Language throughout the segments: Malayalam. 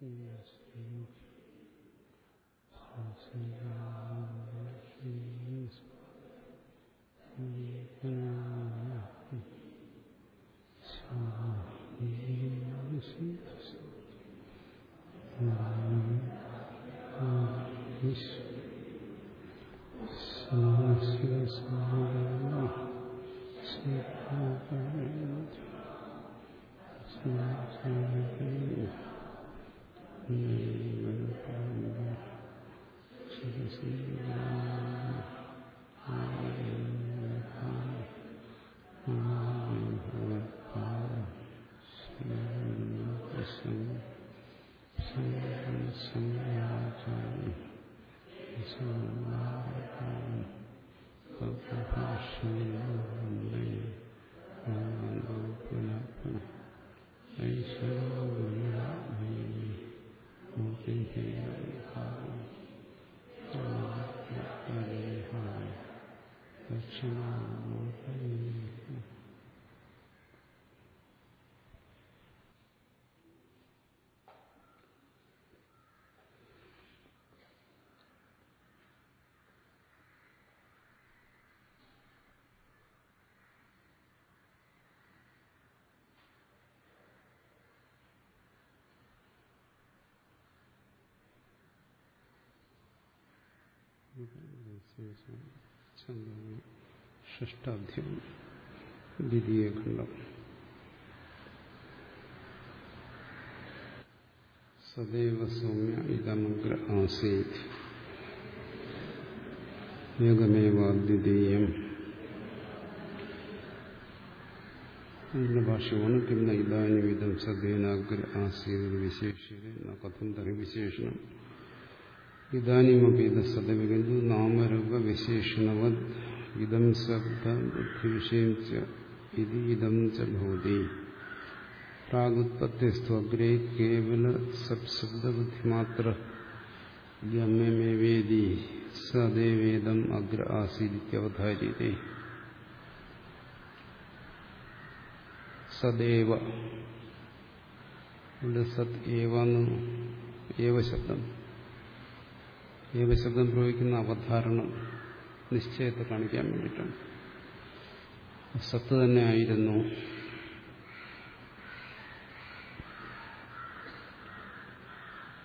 Yes. ദ്വിതീയ ഖണ്ഡം സദൈവ സൗമ്യ ഇതമഗ്ര ആസീത്. ഏകമേവാദ്വിതീയം. അതിന്റെ ഭാഷമാണ് കിന്ന ഇതാനുവിധം സദേനാഗ്ര ആസീത് വിശേഷ്യത കഥം തറി വിശേഷണം. ഇതാനുമപി ഇത് സദവിഗന്തു നാമരൂപ വിശേഷണവത് ഇതം ശബ്ദ ബുദ്ധിവിഷയം ഇത് ഇതം ച ഭവതി. പ്രാഗുത്പത്തിസ്തു അഗ്രേ കേവല സബ്ശബ്ദബുദ്ധിമാത്ര ഗമ്യമേവേദി സദേവേദം അഗ്ര ആസീദിത്യവധാര്യതേ സദേവ. സത് ഏവന്ന് ഏവശബ്ദം ഏവശബ്ദം പ്രയോഗിക്കുന്ന അവധാരണ നിശ്ചയത്തെ കാണിക്കാൻ വേണ്ടിയിട്ടാണ്. സത്ത് തന്നെ ആയിരുന്നു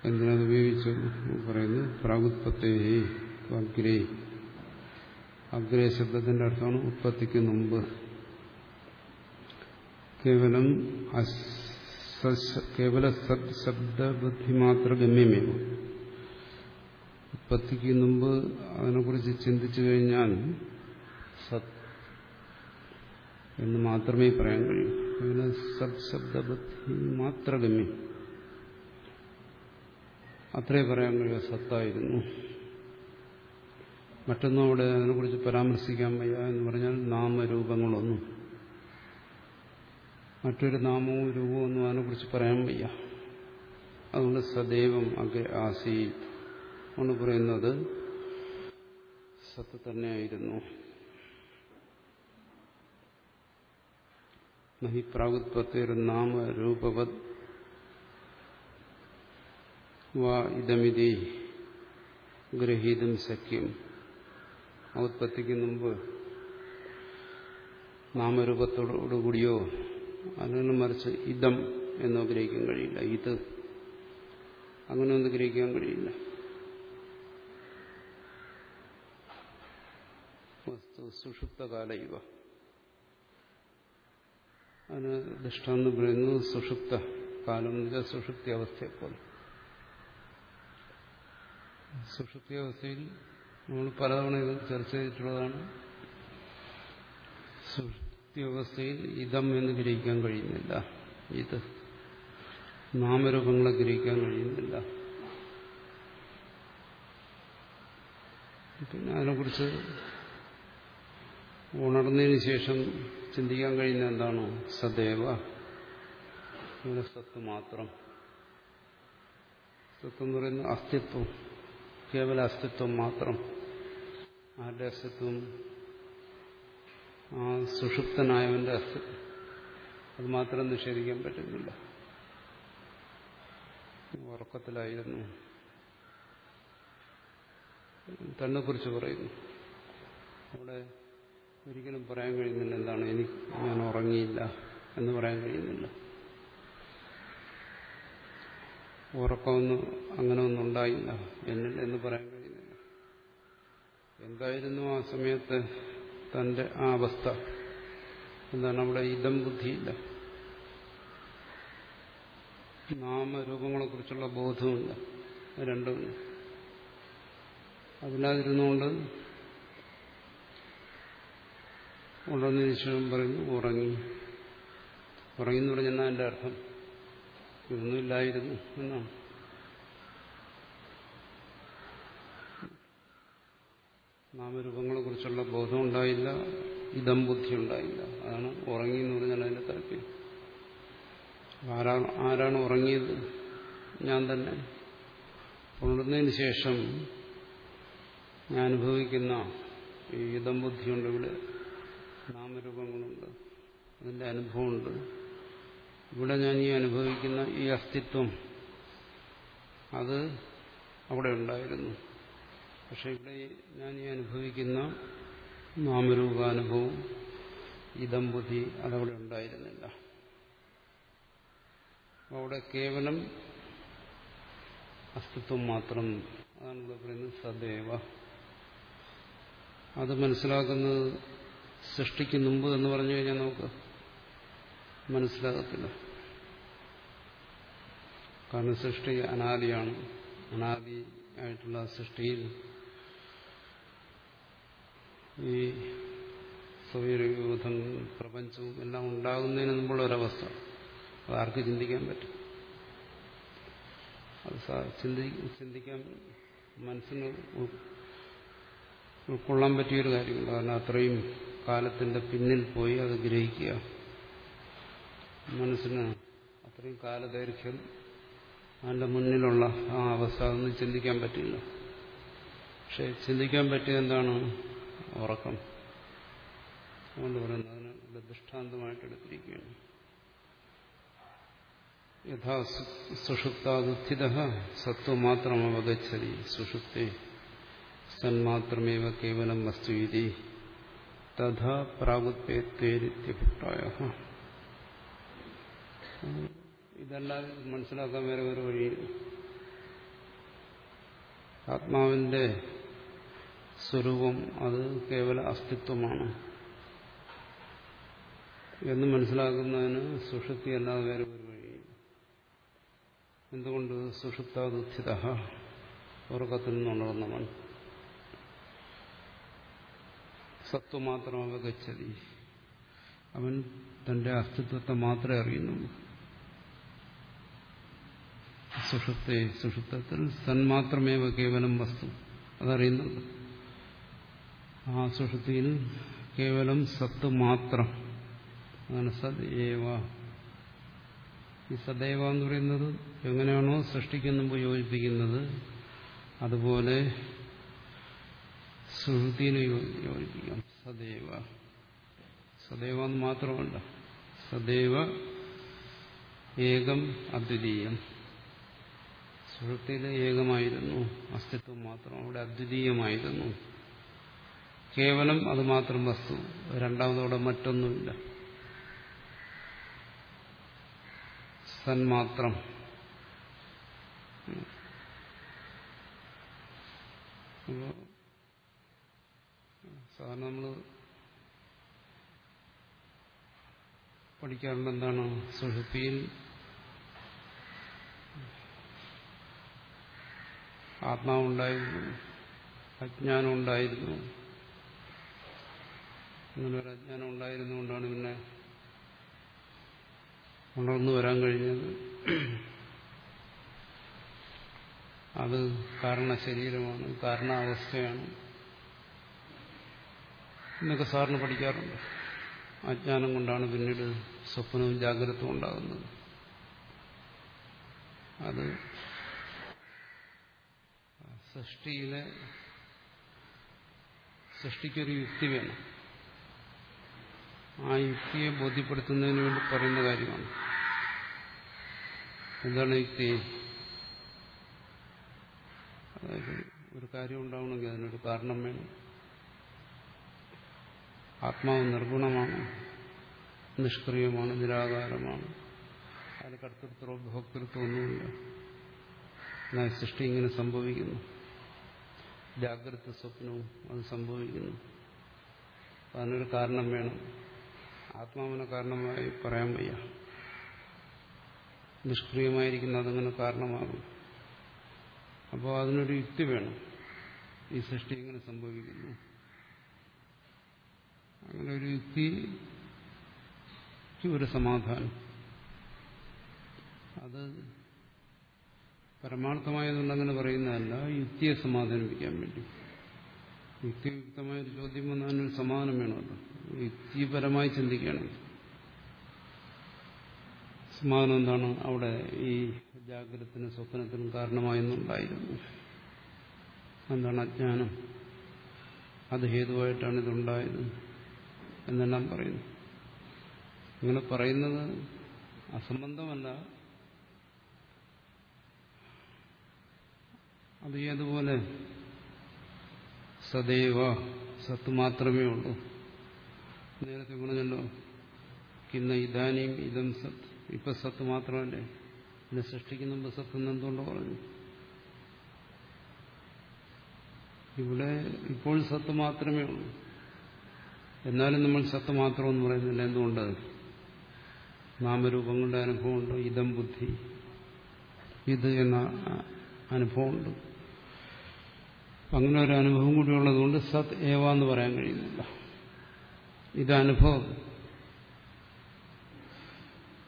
എന്തിനത് ഉപയോഗിച്ചു പറയുന്നു പ്രാഗുത്പത്തേ അഗ്രേ. അഗ്രേ ശബ്ദത്തിന്റെ അർത്ഥമാണ് ഉത്പത്തിക്ക് മുമ്പ്. കേവലം കേവല സത് ശബ്ദബുദ്ധി മാത്ര ഗമ്യമേവ. ഉത്പത്തിക്ക് മുമ്പ് അതിനെക്കുറിച്ച് ചിന്തിച്ചു കഴിഞ്ഞാൽ സത് എന്ന് മാത്രമേ പറയാൻ കഴിയൂ. അങ്ങനെ സത് ശബ്ദബുദ്ധി മാത്ര ഗമ്യം അത്രേ പറയാൻ കഴിയുക സത്തായിരുന്നു. മറ്റൊന്നും അവിടെ അതിനെക്കുറിച്ച് പരാമർശിക്കാൻ വയ്യ എന്ന് പറഞ്ഞാൽ നാമരൂപങ്ങളൊന്നും. മറ്റൊരു നാമവും രൂപവും ഒന്നും അതിനെക്കുറിച്ച് പറയാൻ വയ്യ. അതുകൊണ്ട് സദൈവം അഗ്ര ആസി ആണ് പറയുന്നത് സത്ത് തന്നെയായിരുന്നു. നഹി പ്രാഗുത്പത്തിയൊരു നാമരൂപവത് വാ ഇതമിതി ഗ്രഹീതം സഖ്യം. ഔത്പത്തിക്ക് മുമ്പ് നാമരൂപത്തോടുകൂടിയോ അങ്ങനെ മറിച്ച് ഇതം എന്നോ ഗ്രഹിക്കാൻ കഴിയില്ല. ഇത് അങ്ങനെ ഒന്നും ഗ്രഹിക്കാൻ കഴിയില്ല. വസ്തു സുഷുപ്തകാല ഇവ. അതിന് ദൃഷ്ടാന്തം പറയുന്നു സുഷുപ്ത കാലം എന്ന് വെച്ചാൽ സുഷുപ്തി അവസ്ഥയെപ്പോലെ സുഷുപ്തി അവസ്ഥയിൽ നമ്മൾ പലതവണ ഇത് ചർച്ച ചെയ്തിട്ടുള്ളതാണ്. സുഷുപ്തി അവസ്ഥയിൽ ഇതം എന്ന് ഗ്രഹിക്കാൻ കഴിയുന്നില്ല. ഇത് നാമരൂപങ്ങളെ ഗ്രഹിക്കാൻ കഴിയുന്നില്ല. പിന്നെ അതിനെക്കുറിച്ച് ഉണർന്നതിന് ശേഷം ചിന്തിക്കാൻ കഴിയുന്ന എന്താണോ? സദേവ. സത്ത് മാത്രം. സത്ത് എന്ന് പറയുന്ന അസ്തിത്വം. കേവല അസ്തിത്വം മാത്രം. ആരുടെ അസ്തിത്വം? ആ സുഷുപ്തനായവന്റെ അസ്തിത്വം. അത് മാത്രം നിഷേധിക്കാൻ പറ്റുന്നില്ല. ഉറക്കത്തിലായിരുന്നു. തന്നെ കുറിച്ച് പറയുന്നു. അവിടെ ഒരിക്കലും പറയാൻ കഴിയുന്നില്ല എന്താണ് എനിക്ക് ഞാൻ ഉറങ്ങിയില്ല എന്ന് പറയാൻ കഴിയുന്നില്ല. ഉറക്കമൊന്നും അങ്ങനെ ഒന്നും ഉണ്ടായില്ല എന്നിൽ എന്ന് പറയാൻ കഴിയുന്നില്ല. എന്തായിരുന്നു ആ സമയത്ത് തന്റെ ആ അവസ്ഥ? എന്താണ് അവിടെ ഇതം ബുദ്ധിയില്ല. നാമരൂപങ്ങളെക്കുറിച്ചുള്ള ബോധവുമില്ല. രണ്ടും. അതില്ലാതിരുന്നുകൊണ്ട് ഉണർന്നതിന് ശേഷം പറയുന്നു ഉറങ്ങി. ഉറങ്ങി എന്ന് പറഞ്ഞാൽ എന്റെ അർത്ഥം? ഇതൊന്നുമില്ലായിരുന്നു എന്നാണ്. നാമരൂപങ്ങളെക്കുറിച്ചുള്ള ബോധം ഉണ്ടായില്ല ഇതം ബുദ്ധി ഉണ്ടായില്ല അതാണ് ഉറങ്ങി എന്ന് പറഞ്ഞാൽ അതിന്റെ താല്പര്യം. ആരാണ് ആരാണ് ഉറങ്ങിയത്? ഞാൻ തന്നെ. ഉണർന്നതിന് ശേഷം ഞാൻ അനുഭവിക്കുന്ന ഈ ഇതം ബുദ്ധിയുണ്ട് ഇവിടെ. നാമരൂപങ്ങളുണ്ട് അതിന്റെ അനുഭവമുണ്ട്. ഇവിടെ ഞാൻ ഈ അനുഭവിക്കുന്ന ഈ അസ്തിത്വം അത് അവിടെ ഉണ്ടായിരുന്നു. പക്ഷെ ഇവിടെ ഞാൻ ഈ അനുഭവിക്കുന്ന നാമരൂപാനുഭവം ഇതം ബുദ്ധി അതവിടെ ഉണ്ടായിരുന്നില്ല. അവിടെ കേവലം അസ്തിത്വം മാത്രം അതാണ് ഇവിടെ പറയുന്നത് സദൈവ. അത് മനസ്സിലാക്കുന്നത് സൃഷ്ടിക്ക് മുമ്പ് എന്ന് പറഞ്ഞു കഴിഞ്ഞാൽ നമുക്ക് മനസ്സിലാകത്തില്ല. കാരണം സൃഷ്ടി അനാദിയാണ്. അനാദി ആയിട്ടുള്ള സൃഷ്ടിയിൽ ഈ സൗരയൂഥം പ്രപഞ്ചവും എല്ലാം ഉണ്ടാകുന്നതിന് മുമ്പുള്ള ഒരവസ്ഥ. അത് ആർക്ക് ചിന്തിക്കാൻ പറ്റും? അത് ചിന്തി ചിന്തിക്കാൻ മനസ്സിന് ഉൾക്കൊള്ളാൻ പറ്റിയൊരു കാര്യമില്ല കാരണം അത്രയും കാലത്തിന്റെ പിന്നിൽ പോയി അത് ഗ്രഹിക്കുക. മനസ്സിന് അത്രയും കാലദൈർഘ്യം അതിന്റെ മുന്നിലുള്ള ആ അവസ്ഥ അതൊന്നും ചിന്തിക്കാൻ പറ്റില്ല. പക്ഷെ ചിന്തിക്കാൻ പറ്റിയ എന്താണ്? ഉറക്കം. അതുകൊണ്ട് പറയുന്നത് അതിന് ദൃഷ്ടാന്തമായിട്ട് എടുത്തിരിക്കുകയാണ്. യഥാ സുഷുപ്താദുത്ഥിത സത്വമാത്രം അവഗച്ഛതി സുഷുപ്തി സന്മാത്രമേവ കേവലം വസ്തുവിധി തഥാ പ്രാഗുത്പേത്തേരിത്യഭിപ്രായ ഇതെല്ലാം മനസ്സിലാക്കാൻ വേറെ വേറെ വഴി ആത്മാവിന്റെ സ്വരൂപം അത് കേവല അസ്തിത്വമാണ്. എന്ന് മനസ്സിലാക്കുന്നതിന് സുഷുപ്തി അല്ലാതെ വേറെ ഒരു വഴി എന്തുകൊണ്ട് സുഷുപ്താദുത്ഥിത ഉറക്കത്തിൽ നിന്നുണർന്നവൻ. സത്വം മാത്രം അവഗച്ഛതി അവൻ തന്റെ അസ്തിത്വത്തെ മാത്രമേ അറിയുന്നുള്ളൂ സുഷുപ്തെ സുഷുപ്തത്തിൽ സന്മാത്രമേവ കേവലം വസ്തു. അതറിയുന്നുണ്ട്. ആ സുഷുപ്തിയിൽ കേവലം സത്ത് മാത്രം. അതാണ് സദേവ. ഈ സദൈവ എന്ന് പറയുന്നത് എങ്ങനെയാണോ സൃഷ്ടിക്ക് യോജിപ്പിക്കുന്നത് അതുപോലെ സുഹൃത്തിനെ യോജിപ്പിക്കാം. സദൈവ. സദൈവ എന്ന് മാത്രമല്ല സദൈവ ഏകം അദ്വിതീയം. സുഹൃത്തിയിൽ ഏകമായിരുന്നു അസ്തിത്വം മാത്രം അവിടെ അദ്വിതീയമായിരുന്നു. കേവലം അത് മാത്രം വസ്തു രണ്ടാമതോടെ മറ്റൊന്നുമില്ല. സന്മാത്രം സാധാരണ നമ്മൾ പഠിക്കാറുണ്ട് എന്താണ്? സുഷുപ്പിയിൽ ആത്മാവുണ്ടായിരുന്നു അജ്ഞാനം ഉണ്ടായിരുന്നു. അങ്ങനെ ഒരു അജ്ഞാനം ഉണ്ടായിരുന്നുകൊണ്ടാണ് പിന്നെ ഉണർന്നു വരാൻ കഴിഞ്ഞത്. അത് കാരണ ശരീരമാണ് കാരണാവസ്ഥയാണ്. എന്നൊക്കെ സാറിന് പഠിക്കാറുണ്ട്. അജ്ഞാനം കൊണ്ടാണ് പിന്നീട് സ്വപ്നവും ജാഗ്രതവും ഉണ്ടാകുന്നത്. അത് സൃഷ്ടിയിലെ സൃഷ്ടിക്കൊരു യുക്തി വേണം. ആ യുക്തിയെ ബോധ്യപ്പെടുത്തുന്നതിന് വേണ്ടി പറയുന്ന കാര്യമാണ്. എന്താണ് യുക്തി? അതായത് ഒരു കാര്യം ഉണ്ടാവണമെങ്കിൽ അതിനൊരു കാരണം വേണം. ആത്മാവ് നിർഗുണമാണ് നിഷ്ക്രിയമാണ് നിരാകാരമാണ്. അതിന് കർത്തൃത്വമോ ഭോക്തൃത്വം ഒന്നുമില്ല. എന്നാൽ സൃഷ്ടി ഇങ്ങനെ സംഭവിക്കുന്നു. ജാഗ്രത സ്വപ്നവും അത് സംഭവിക്കുന്നു. അതിനൊരു കാരണം വേണം. ആത്മാവിനെ കാരണമായി പറയാൻ വയ്യ. നിഷ്ക്രിയമായിരിക്കുന്ന അതങ്ങനെ കാരണമാകും. അപ്പോൾ അതിനൊരു യുക്തി വേണം. ഈ സൃഷ്ടി ഇങ്ങനെ സംഭവിക്കുന്നു. അങ്ങനെ ഒരു യുക്തിക്ക് ഒരു സമാധാനം. അത് പരമാർത്ഥമായതുകൊണ്ടങ്ങനെ പറയുന്നതല്ല യുക്തിയെ സമാധാനിപ്പിക്കാൻ വേണ്ടി. യുക്തിയുക്തമായ ഒരു ചോദ്യം വന്നാൽ അതിനൊരു സമാധാനം വേണമല്ലോ. യുക്തിപരമായി ചിന്തിക്കണം സമാധാനം എന്താണ്? അവിടെ ഈ ജാഗ്രതത്തിനും സ്വപ്നത്തിനും കാരണമായെന്നുണ്ടായിരുന്നു. എന്താണ് അജ്ഞാനം? അത് ഹേതുവായിട്ടാണ് ഇതുണ്ടായത്. എന്നെല്ലാം പറയുന്നു. ഇങ്ങനെ പറയുന്നത് അസംബന്ധമല്ല. അത് ഏതുപോലെ? സദൈവ സത്ത് മാത്രമേ ഉള്ളൂ. നേരത്തെ പറഞ്ഞല്ലോ ഇന്ന് ഇതാനിയും ഇതം സത്ത്. ഇപ്പൊ സത്ത് മാത്രമല്ലേ? പിന്നെ സൃഷ്ടിക്കുന്ന സത്ത് എന്ന് എന്തുകൊണ്ട് പറഞ്ഞു? ഇവിടെ ഇപ്പോൾ സത്ത് മാത്രമേ ഉള്ളൂ. എന്നാലും നമ്മൾ സത്ത് മാത്രമെന്ന് പറയുന്നില്ല. എന്തുകൊണ്ട് നാമരൂപങ്ങളുടെ അനുഭവമുണ്ട്? ഇതം ബുദ്ധി. ഇത് എന്ന അനുഭവമുണ്ട്. അങ്ങനെ ഒരു അനുഭവം കൂടി ഉള്ളതുകൊണ്ട് സത് ഏവ എന്ന് പറയാൻ കഴിയുന്നില്ല. ഇത് അനുഭവം.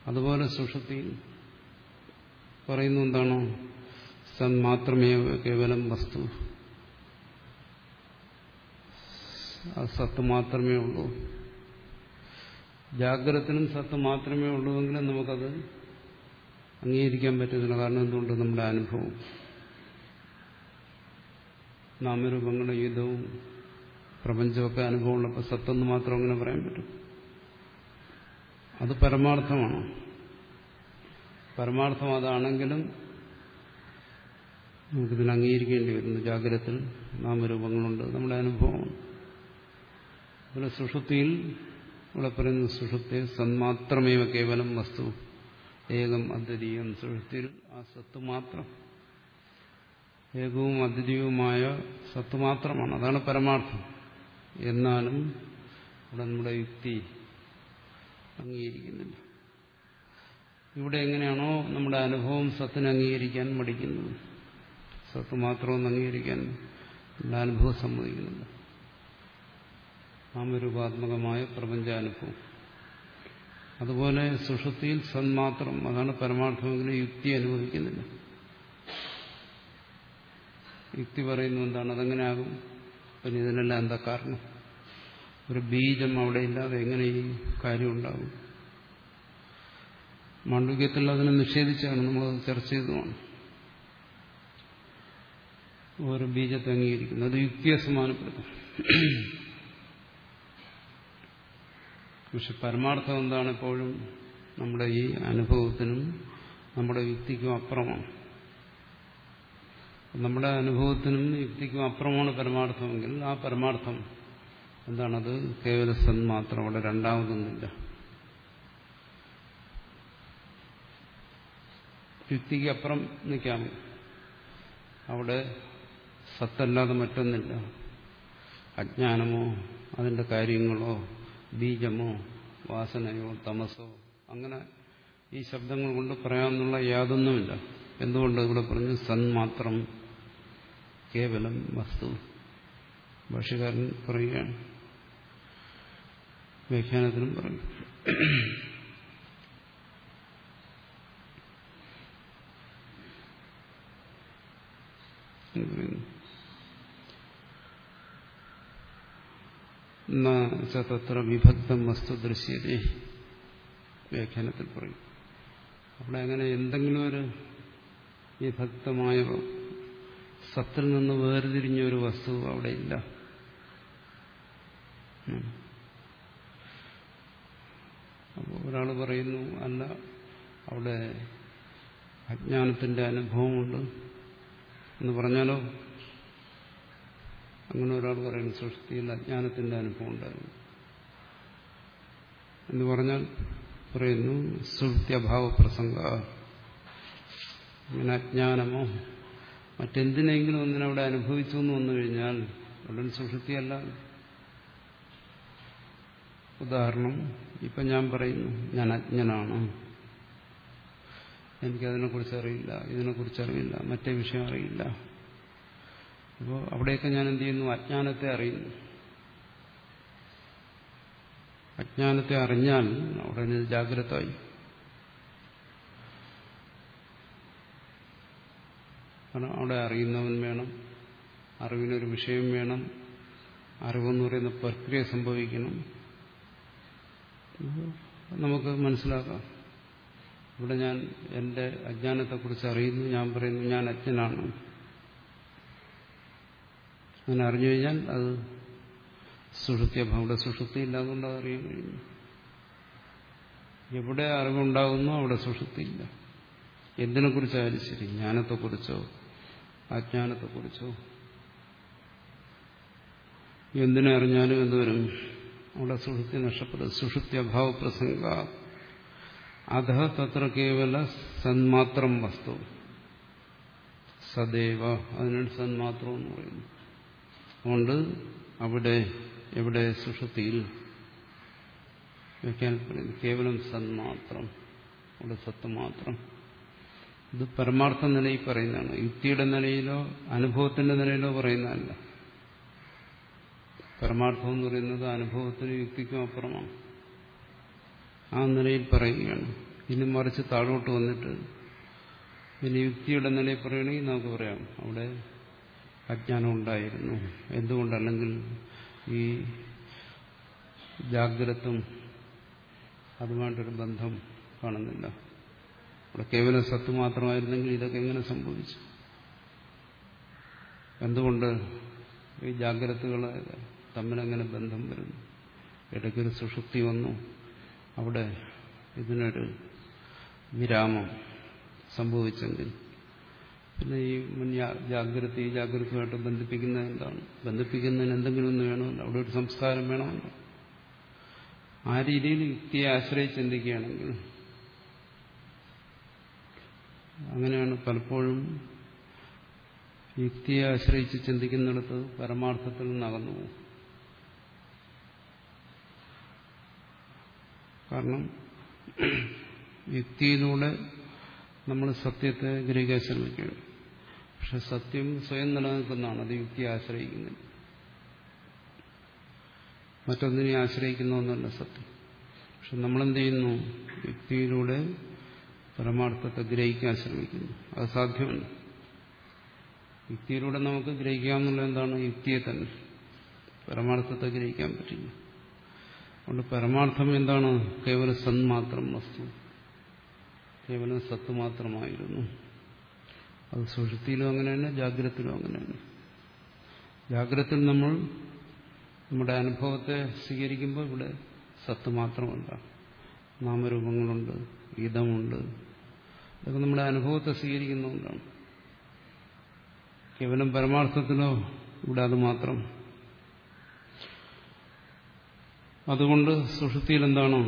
അതുപോലെ സുഷൃത്തി പറയുന്ന എന്താണോ സത് മാത്രമേ കേവലം വസ്തു. അത് സത്ത് മാത്രമേ ഉള്ളൂ. ജാഗ്രതത്തിനും സത്ത് മാത്രമേ ഉള്ളൂവെങ്കിലും നമുക്കത് അംഗീകരിക്കാൻ പറ്റുന്നില്ല കാരണം എന്തുകൊണ്ട്? നമ്മുടെ അനുഭവം. നാമരൂപങ്ങളുടെ യുദ്ധവും പ്രപഞ്ചമൊക്കെ അനുഭവമുള്ളപ്പോൾ സത്തെന്ന് മാത്രം അങ്ങനെ പറയാൻ പറ്റും. അത് പരമാർത്ഥമാണ്. പരമാർത്ഥം അതാണെങ്കിലും നമുക്കിതിന് അംഗീകരിക്കേണ്ടി വരുന്നു. ജാഗ്രതത്തിൽ നാമരൂപങ്ങളുണ്ട്. നമ്മുടെ അനുഭവമാണ്. അതുപോലെ സുഷുപ്തിയിൽ ഇവിടെ പറയുന്ന സുഷുപ്തി സന്മാത്രമേവ കേവലം വസ്തു. ഏകം അദ്വിതീയം സുഷുപ്തിയിൽ ആ സത്ത് മാത്രം. ഏകവും അദ്വിതീയവുമായ സത്ത് മാത്രമാണ്. അതാണ് പരമാർത്ഥം. എന്നാലും ഇവിടെ നമ്മുടെ യുക്തി അംഗീകരിക്കുന്നില്ല. ഇവിടെ എങ്ങനെയാണോ നമ്മുടെ അനുഭവം സത്തിനെ അംഗീകരിക്കാൻ മടിക്കുന്നത്. സത്ത് മാത്രമൊന്നും അംഗീകരിക്കാൻ നമ്മുടെ അനുഭവം സമ്മതിക്കുന്നില്ല. നാമരൂപാത്മകമായ പ്രപഞ്ചാനുഭവം. അതുപോലെ സുഷുതിയിൽ സന്മാത്രം അതാണ് പരമാർത്ഥമെങ്കിലും യുക്തി അനുഭവിക്കുന്നില്ല. യുക്തി പറയുന്നു എന്താണ്? അതെങ്ങനെ ആകും പിന്നെ ഇതിനെല്ലാം എന്താ കാരണം? ഒരു ബീജം അവിടെ ഇല്ലാതെ എങ്ങനെ ഈ കാര്യം ഉണ്ടാകും? മാണ്ഡവ്യത്തിൽ അതിനെ നിഷേധിച്ചാണ് നമ്മൾ ചർച്ച ചെയ്തതാണ്. ഒരു ബീജത്തെ അംഗീകരിക്കുന്നത്. അത് യുക്തിയെ സമാനപ്പെടുത്തും. പക്ഷെ പരമാർത്ഥം എന്താണ് എപ്പോഴും നമ്മുടെ ഈ അനുഭവത്തിനും നമ്മുടെ യുക്തിക്കും അപ്പുറമാണ്. നമ്മുടെ അനുഭവത്തിനും യുക്തിക്കും അപ്പുറമാണ് പരമാർത്ഥമെങ്കിൽ ആ പരമാർത്ഥം എന്താണത്? കേവല സൻ മാത്രം അവിടെ രണ്ടാമതൊന്നുമില്ല. യുക്തിക്ക് അപ്പുറം നിൽക്കാം അവിടെ സത്തല്ലാതെ മറ്റൊന്നില്ല. അജ്ഞാനമോ അതിന്റെ കാര്യങ്ങളോ ബീജമോ വാസനയോ തമസോ അങ്ങനെ ഈ ശബ്ദങ്ങൾ കൊണ്ട് പറയാമെന്നുള്ള യാതൊന്നുമില്ല. എന്തുകൊണ്ട് ഇവിടെ പറഞ്ഞു? സന്മാത്രം കേവലം വസ്തു. ഭാഷകാരൻ പറയുകയാണ്. വ്യാഖ്യാനത്തിനും പറയും. തത്ര വിഭക്തം വസ്തു ദൃശ്യതേ. വ്യാഖ്യാനത്തിൽ പറയും. അവിടെ അങ്ങനെ എന്തെങ്കിലും ഒരു വിഭക്തമായ സത്തിൽ നിന്ന് വേർതിരിഞ്ഞ ഒരു വസ്തു അവിടെ ഇല്ല. അപ്പോൾ ഒരാൾ പറയുന്നു അല്ല അവിടെ അജ്ഞാനത്തിന്റെ അനുഭവമുണ്ട്. എന്ന് പറഞ്ഞാലോ? അങ്ങനെ ഒരാൾ പറയുന്നു സൃഷ്ടിയിൽ അജ്ഞാനത്തിന്റെ അനുഭവം ഉണ്ടായിരുന്നു. എന്ന് പറഞ്ഞാൽ പറയുന്നു സുഹൃത്യഭാവ പ്രസംഗ ഇങ്ങനെ അജ്ഞാനമോ മറ്റെന്തിനെങ്കിലും ഒന്നിനവിടെ അനുഭവിച്ചു എന്ന് വന്നു കഴിഞ്ഞാൽ ഉടൻ സുഷൃത്തിയല്ല ഉദാഹരണം ഇപ്പൊ ഞാൻ പറയുന്നു ഞാൻ അജ്ഞനാണ്. എനിക്കതിനെക്കുറിച്ച് അറിയില്ല ഇതിനെക്കുറിച്ച് അറിയില്ല മറ്റേ വിഷയം അറിയില്ല. അപ്പോൾ അവിടെയൊക്കെ ഞാൻ എന്ത് ചെയ്യുന്നു? അജ്ഞാനത്തെ അറിയുന്നു. അജ്ഞാനത്തെ അറിഞ്ഞാൽ അവിടെ ജാഗ്രതായി. കാരണം അവിടെ അറിയുന്നവൻ വേണം അറിവിനൊരു വിഷയം വേണം അറിവെന്ന് പറയുന്ന പ്രക്രിയ സംഭവിക്കണം. നമുക്ക് മനസ്സിലാക്കാം. ഇവിടെ ഞാൻ എന്റെ അജ്ഞാനത്തെക്കുറിച്ച് അറിയുന്നു ഞാൻ പറയുന്നു ഞാൻ അജ്ഞനാണ്. അങ്ങനെ അറിഞ്ഞു കഴിഞ്ഞാൽ അത് സുഷുതി അവിടെ സുഷുപ്തി ഇല്ലാതുകൊണ്ട് അതറിയാൻ കഴിഞ്ഞു എവിടെ അറിവുണ്ടാകുന്നോ അവിടെ സുഷുപ്തിയില്ല എന്തിനെക്കുറിച്ചായാലും ശരി ജ്ഞാനത്തെക്കുറിച്ചോ അജ്ഞാനത്തെക്കുറിച്ചോ. എന്തിനെ അറിഞ്ഞാലും എന്തുവരും അവിടെ സുഷുപ്തി നഷ്ടപ്പെടും. സുഷുപ്തി അഭാവ പ്രസംഗ. അധ തത്ര കേവല സന്മാത്രം വസ്തു. സദേവ അതിനാണ് സന്മാത്രം എന്ന് പറയുന്നു അതുകൊണ്ട് അവിടെ എവിടെ സുഷുതിയിൽ കേവലം പറയുന്നു മാത്രം. അവിടെ സത്ത് മാത്രം. ഇത് പരമാർത്ഥ നിലയിൽ പറയുന്നതാണ്. യുക്തിയുടെ നിലയിലോ അനുഭവത്തിന്റെ നിലയിലോ പറയുന്നതല്ല. പരമാർത്ഥം എന്ന് പറയുന്നത് അനുഭവത്തിനും യുക്തിക്കും അപ്പുറമാണ്. ആ നിലയിൽ പറയുകയാണ്. ഇനി മറിച്ച് താഴോട്ട് വന്നിട്ട് പിന്നെ യുക്തിയുടെ നിലയിൽ പറയുകയാണെങ്കിൽ നമുക്ക് പറയാം. അവിടെ അജ്ഞാനം ഉണ്ടായിരുന്നു. എന്തുകൊണ്ടല്ലെങ്കിൽ ഈ ജാഗ്രതും അതുമായിട്ടൊരു ബന്ധം കാണുന്നില്ല. ഇവിടെ കേവലം സത്ത് മാത്രമായിരുന്നെങ്കിൽ ഇതൊക്കെ എങ്ങനെ സംഭവിച്ചു? എന്തുകൊണ്ട് ഈ ജാഗ്രതകളെ തമ്മിലെങ്ങനെ ബന്ധം വരുന്നു? ഇടയ്ക്കൊരു സുഷുപ്തി വന്നു. അവിടെ ഇതിനൊരു വിരാമം സംഭവിച്ചെങ്കിൽ പിന്നെ ഈ ജാഗ്രത ഈ ജാഗ്രതയുമായിട്ട് ബന്ധിപ്പിക്കുന്നത് എന്താണ്? ബന്ധിപ്പിക്കുന്നതിന് എന്തെങ്കിലും ഒന്ന് വേണമല്ലോ. അവിടെ ഒരു സംസ്കാരം വേണമല്ലോ. ആ രീതിയിൽ യുക്തിയെ ആശ്രയിച്ച് ചിന്തിക്കുകയാണെങ്കിൽ അങ്ങനെയാണ് പലപ്പോഴും യുക്തിയെ ആശ്രയിച്ച് ചിന്തിക്കുന്നിടത്ത് പരമാർത്ഥത്തിൽ നടന്നു കാരണം യുക്തിയിലൂടെ നമ്മൾ സത്യത്തെ ഗ്രഹിക്കാൻ ശ്രമിക്കുകയാണ്. പക്ഷെ സത്യം സ്വയം നിലനിൽക്കുന്നതാണ്. അത് യുക്തിയെ ആശ്രയിക്കുന്നില്ല. മറ്റൊന്നിനെ ആശ്രയിക്കുന്ന ഒന്നല്ല സത്യം. പക്ഷെ നമ്മളെന്ത് ചെയ്യുന്നു? യുക്തിയിലൂടെ പരമാർത്ഥത്തെ ഗ്രഹിക്കാൻ ശ്രമിക്കുന്നു. അത് സാധ്യമല്ല. യുക്തിയിലൂടെ നമുക്ക് ഗ്രഹിക്കാമെന്നുള്ള എന്താണ്? യുക്തിയെ തന്നെ. പരമാർത്ഥത്തെ ഗ്രഹിക്കാൻ പറ്റില്ല. അതുകൊണ്ട് പരമാർത്ഥം എന്താണ്? കേവലം സന്മാത്രം വസ്തു. കേവലം സത്ത് മാത്രമായിരുന്നു അത് സുഷുതിയിലും അങ്ങനെ തന്നെ ജാഗ്രതത്തിലും അങ്ങനെ തന്നെ ജാഗ്രതത്തിൽ നമ്മൾ നമ്മുടെ അനുഭവത്തെ സ്വീകരിക്കുമ്പോൾ ഇവിടെ സത്ത് മാത്രമല്ല നാമരൂപങ്ങളുണ്ട് ഗീതമുണ്ട്. ഇതൊക്കെ നമ്മുടെ അനുഭവത്തെ സ്വീകരിക്കുന്നതുകൊണ്ടാണ്. കേവലം പരമാർത്ഥത്തിലോ ഇവിടെ അത് മാത്രം. അതുകൊണ്ട് സുഷുതിയിൽ എന്താണോ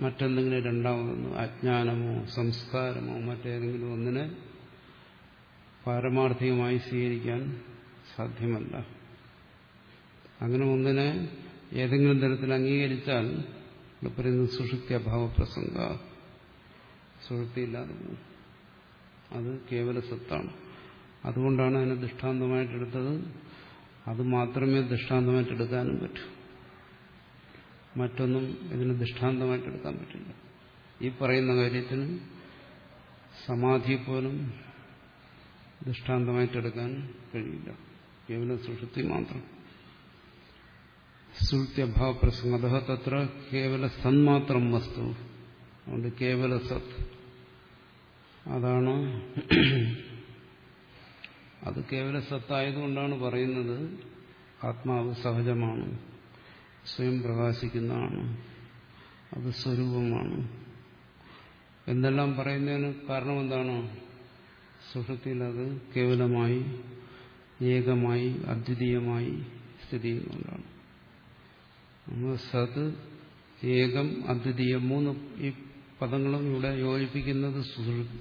മറ്റെന്തെങ്കിലും രണ്ടാമതൊന്നും അജ്ഞാനമോ സംസ്കാരമോ മറ്റേതെങ്കിലും ഒന്നിനെ പാരമാർത്ഥികമായി സ്വീകരിക്കാൻ സാധ്യമല്ല. അങ്ങനെ ഒന്നിനെ ഏതെങ്കിലും തരത്തിൽ അംഗീകരിച്ചാൽ ഇവിടെ പറയുന്നത് സുഷുപ്തി അഭാവ പ്രസംഗ സുഷുപ്തിയില്ലാതെ പോകും. അത് കേവല സത്താണ് അതുകൊണ്ടാണ് അതിനെ ദൃഷ്ടാന്തമായിട്ടെടുത്തത് അത് മാത്രമേ ദൃഷ്ടാന്തമായിട്ടെടുക്കാനും പറ്റൂ. മറ്റൊന്നും ഇതിന് ദൃഷ്ടാന്തമായിട്ടെടുക്കാൻ പറ്റില്ല. ഈ പറയുന്ന കാര്യത്തിന് സമാധി പോലും ദൃഷ്ടാന്തമായിട്ടെടുക്കാൻ കഴിയില്ല. കേവലം സുഷുപ്തി മാത്രം. സുൽത്യഭാവ പ്രസംഗത തത്ര കേവല സന്മാത്രം വസ്തു. അതുകൊണ്ട് കേവല സത്. അതാണ്? അത് കേവല സത്തായതുകൊണ്ടാണ് പറയുന്നത് ആത്മാവ് സഹജമാണ്. സ്വയം പ്രകാശിക്കുന്നതാണ്. അത് സ്വരൂപമാണ്. എന്തെല്ലാം പറയുന്നതിന് കാരണം എന്താണ് സുഷുപ്തിയിൽ അത് കേവലമായി ഏകമായി അദ്വിതീയമായി സ്ഥിതി ചെയ്യുന്നുകൊണ്ടാണ് നമ്മൾ സത് ഏകം അദ്വിതീയം മൂന്ന് ഈ പദങ്ങളും ഇവിടെ യോജിപ്പിക്കുന്നത്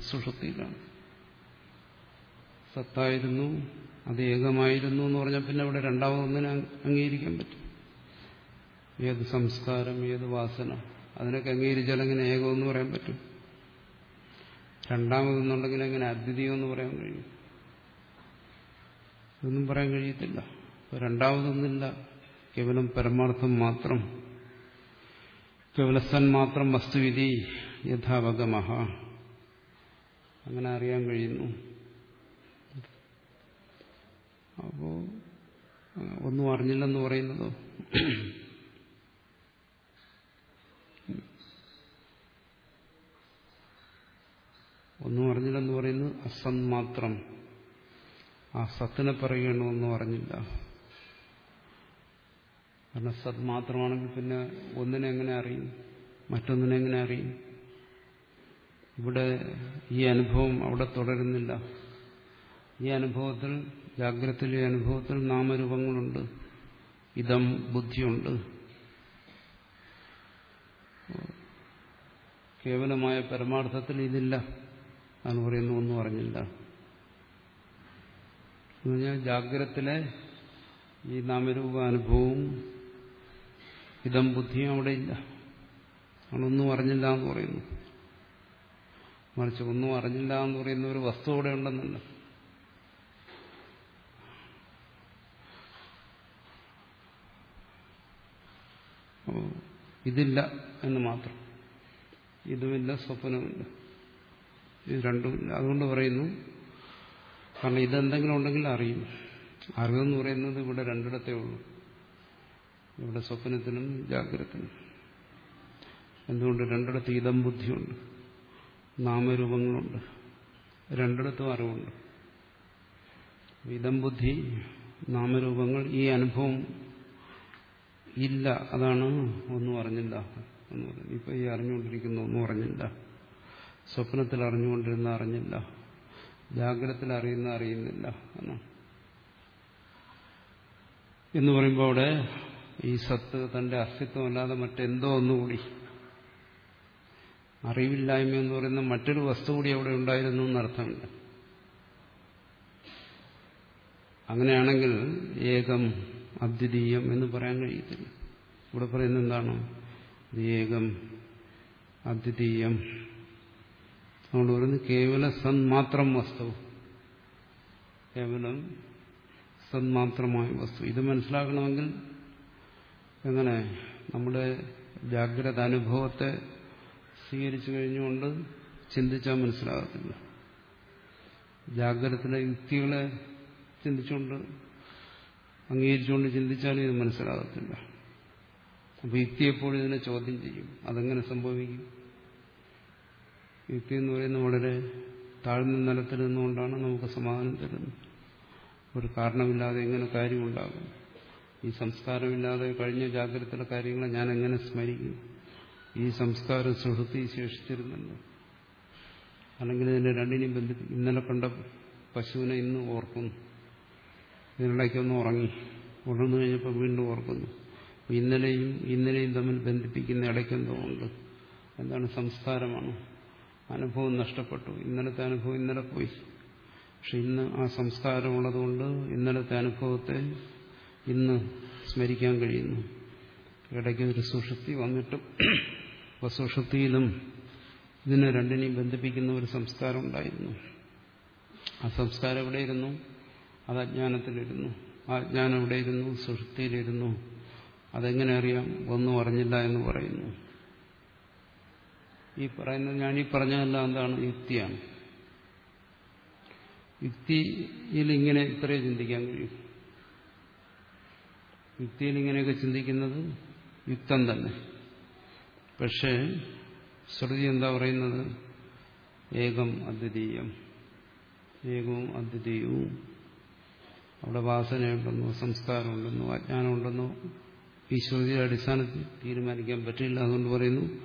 സുഷുപ്തിയിലാണ് സത്തായിരുന്നു അത് ഏകമായിരുന്നു എന്ന് പറഞ്ഞാൽ പിന്നെ ഇവിടെ രണ്ടാമതൊന്നിനെ അംഗീകരിക്കാൻ പറ്റും. ഏത് സംസ്കാരം ഏത് വാസന അതിനൊക്കെ അംഗീകരിച്ചാൽ അങ്ങനെ ഏകമെന്ന് പറയാൻ പറ്റും? രണ്ടാമതെന്നുണ്ടെങ്കിൽ എങ്ങനെ അദ്വിതീയം എന്ന് പറയാൻ കഴിയും. ഇതൊന്നും പറയാൻ കഴിയത്തില്ല. രണ്ടാമതൊന്നുമില്ല. കേവലം പരമാർത്ഥം മാത്രം. കേവലസ്ഥൻ മാത്രം വസ്തുവിധി യഥാവഗമഹ. അങ്ങനെ അറിയാൻ കഴിയുന്നു. അപ്പോ ഒന്നും അറിഞ്ഞില്ലെന്ന് പറയുന്നതോ ഒന്നും അറിഞ്ഞില്ലെന്ന് പറയുന്നത് അസത് മാത്രം. ആ സത്തിനെ പറയുകയാണ് ഒന്നും അറിഞ്ഞില്ല. കാരണം സത് മാത്രമാണെങ്കിൽ പിന്നെ ഒന്നിനെ എങ്ങനെ അറിയും? മറ്റൊന്നിനെ എങ്ങനെ അറിയും? ഇവിടെ ഈ അനുഭവം അവിടെ തുടരുന്നില്ല. ഈ അനുഭവത്തിൽ ജാഗ്രതയിലെ അനുഭവത്തിൽ നാമരൂപങ്ങളുണ്ട്. ഇതം ബുദ്ധിയുണ്ട്. കേവലമായ പരമാർത്ഥത്തിൽ ഇതില്ല. എന്ന് പറയുന്നു ഒന്നും അറിഞ്ഞില്ല എന്നുവെച്ചാൽ ജാഗ്രത്തിലെ ഈ നാമരൂപ അനുഭവവും ഇതം ബുദ്ധിയും അവിടെ ഇല്ല. അതൊന്നും അറിഞ്ഞില്ല എന്ന് പറയുന്നു. മറിച്ച് ഒന്നും അറിഞ്ഞില്ല എന്ന് പറയുന്ന ഒരു വസ്തു അവിടെ ഉണ്ടെന്നല്ല. ഇതില്ല എന്ന് മാത്രം. ഇതുമില്ല സ്വപ്നമില്ല. ഇത് രണ്ടും അതുകൊണ്ട് പറയുന്നു കാരണം ഇതെന്തെങ്കിലും ഉണ്ടെങ്കിൽ അറിയും അറിവെന്ന് പറയുന്നത് ഇവിടെ രണ്ടിടത്തേ ഉള്ളൂ. ഇവിടെ സ്വപ്നത്തിനും ജാഗ്രതത്തിനും. എന്തുകൊണ്ട് രണ്ടിടത്ത് ഇതം ബുദ്ധിയുണ്ട്? നാമരൂപങ്ങളുണ്ട്. രണ്ടിടത്തും അറിവുണ്ട്. ഇതം ബുദ്ധി നാമരൂപങ്ങൾ ഈ അനുഭവം ഇല്ല. അതാണ് ഒന്നും അറിഞ്ഞില്ല എന്ന് പറയുന്നത്. ഇപ്പൊ ഈ അറിഞ്ഞുകൊണ്ടിരിക്കുന്ന ഒന്നും അറിഞ്ഞില്ല. സ്വപ്നത്തിൽ അറിഞ്ഞുകൊണ്ടിരുന്ന അറിഞ്ഞില്ല. ജാഗ്രതത്തിൽ അറിയുന്ന അറിയുന്നില്ല എന്ന് പറയുമ്പോൾ അവിടെ ഈ സത്ത് തന്റെ അസ്തിത്വമല്ലാതെ മറ്റെന്തോ ഒന്നുകൂടി. അറിവില്ലായ്മ എന്ന് പറയുന്ന മറ്റൊരു വസ്തു കൂടി അവിടെ ഉണ്ടായിരുന്നു എന്നർത്ഥമില്ല അങ്ങനെയാണെങ്കിൽ ഏകം അദ്വിതീയം എന്ന് പറയാൻ കഴിയത്തില്ല. ഇവിടെ പറയുന്നത് എന്താണ്? ഏകം അദ്വിതീയം. അതുകൊണ്ട് പറയുന്നത് കേവല സന്മാത്രം വസ്തു. കേവലം സന്മാത്രമായ വസ്തു. ഇത് മനസ്സിലാക്കണമെങ്കിൽ എങ്ങനെ? നമ്മുടെ ജാഗ്രത അനുഭവത്തെ സ്വീകരിച്ചു കഴിഞ്ഞുകൊണ്ട് ചിന്തിച്ചാൽ മനസ്സിലാകത്തില്ല. ജാഗ്രതത്തിലെ യുക്തികളെ ചിന്തിച്ചുകൊണ്ട് അംഗീകരിച്ചുകൊണ്ട് ചിന്തിച്ചാലും ഇത് മനസ്സിലാകത്തില്ല. അപ്പൊ യുക്തി എപ്പോഴും ഇതിനെ ചോദ്യം ചെയ്യും. അതെങ്ങനെ സംഭവിക്കും? യുക്തി എന്ന് പറയുന്നത് വളരെ താഴ്ന്ന നിലത്തിൽ നിന്നുകൊണ്ടാണ് നമുക്ക് സമാധാനം തരുന്നത്. ഒരു കാരണമില്ലാതെ എങ്ങനെ കാര്യമുണ്ടാകും? ഈ സംസ്കാരമില്ലാതെ കഴിഞ്ഞ ജാഗ്രതയുടെ കാര്യങ്ങളെ ഞാൻ എങ്ങനെ സ്മരിക്കും? ഈ സംസ്കാരം സുഹൃത്തി ശേഷിച്ചിരുന്നുണ്ട് അല്ലെങ്കിൽ ഇതിനെ രണ്ടിനെയും ബന്ധിപ്പിക്കും ഇന്നലെ കണ്ട പശുവിനെ ഇന്ന് ഓർക്കുന്നു. ഇതിനിടയ്ക്കൊന്ന് ഉറങ്ങി. ഉണർന്നു കഴിഞ്ഞപ്പോൾ വീണ്ടും ഓർക്കുന്നു. ഇന്നലെയും ഇന്നലെയും തമ്മിൽ ബന്ധിപ്പിക്കുന്ന ഇടയ്ക്കെന്തോ ഉണ്ട്. എന്താണ് സംസ്കാരമാണ്? അനുഭവം നഷ്ടപ്പെട്ടു. ഇന്നലത്തെ അനുഭവം ഇന്നലെ പോയി. പക്ഷെ ഇന്ന് ആ സംസ്കാരമുള്ളതുകൊണ്ട് ഇന്നലത്തെ അനുഭവത്തെ ഇന്ന് സ്മരിക്കാൻ കഴിയുന്നു. ഇടയ്ക്ക് ഒരു സുഷുപ്തി വന്നിട്ടും അപ്പോൾ ഇതിനെ രണ്ടിനെയും ബന്ധിപ്പിക്കുന്ന ഒരു സംസ്കാരം ഉണ്ടായിരുന്നു. ആ സംസ്കാരം എവിടെയിരുന്നു? അത് അജ്ഞാനത്തിലിരുന്നു. ആ അജ്ഞാനം എവിടെയിരുന്നു? സുഷുപ്തിയിലിരുന്നു. അതെങ്ങനെ അറിയാം? ഒന്നും അറിഞ്ഞില്ല എന്ന് പറയുന്നു. ഈ പറയുന്നത് ഈ പറഞ്ഞതെല്ലാം എന്താണ് യുക്തിയാണ്. യുക്തിയിൽ ഇങ്ങനെ ഇത്രയേ ചിന്തിക്കാൻ കഴിയും. യുക്തിയിൽ ഇങ്ങനെയൊക്കെ ചിന്തിക്കുന്നത് യുക്തം തന്നെ. പക്ഷേ ശ്രുതി എന്താ പറയുന്നത്? ഏകം അദ്വിതീയം. ഏകവും അദ്വിതീയവും. അവിടെ വാസനയുണ്ടെന്നോ സംസ്കാരമുണ്ടെന്നോ അജ്ഞാനമുണ്ടെന്നോ ഈ ശ്രുതിയുടെ അടിസ്ഥാനത്തിൽ തീരുമാനിക്കാൻ പറ്റില്ല അതുകൊണ്ട് പറയുന്നു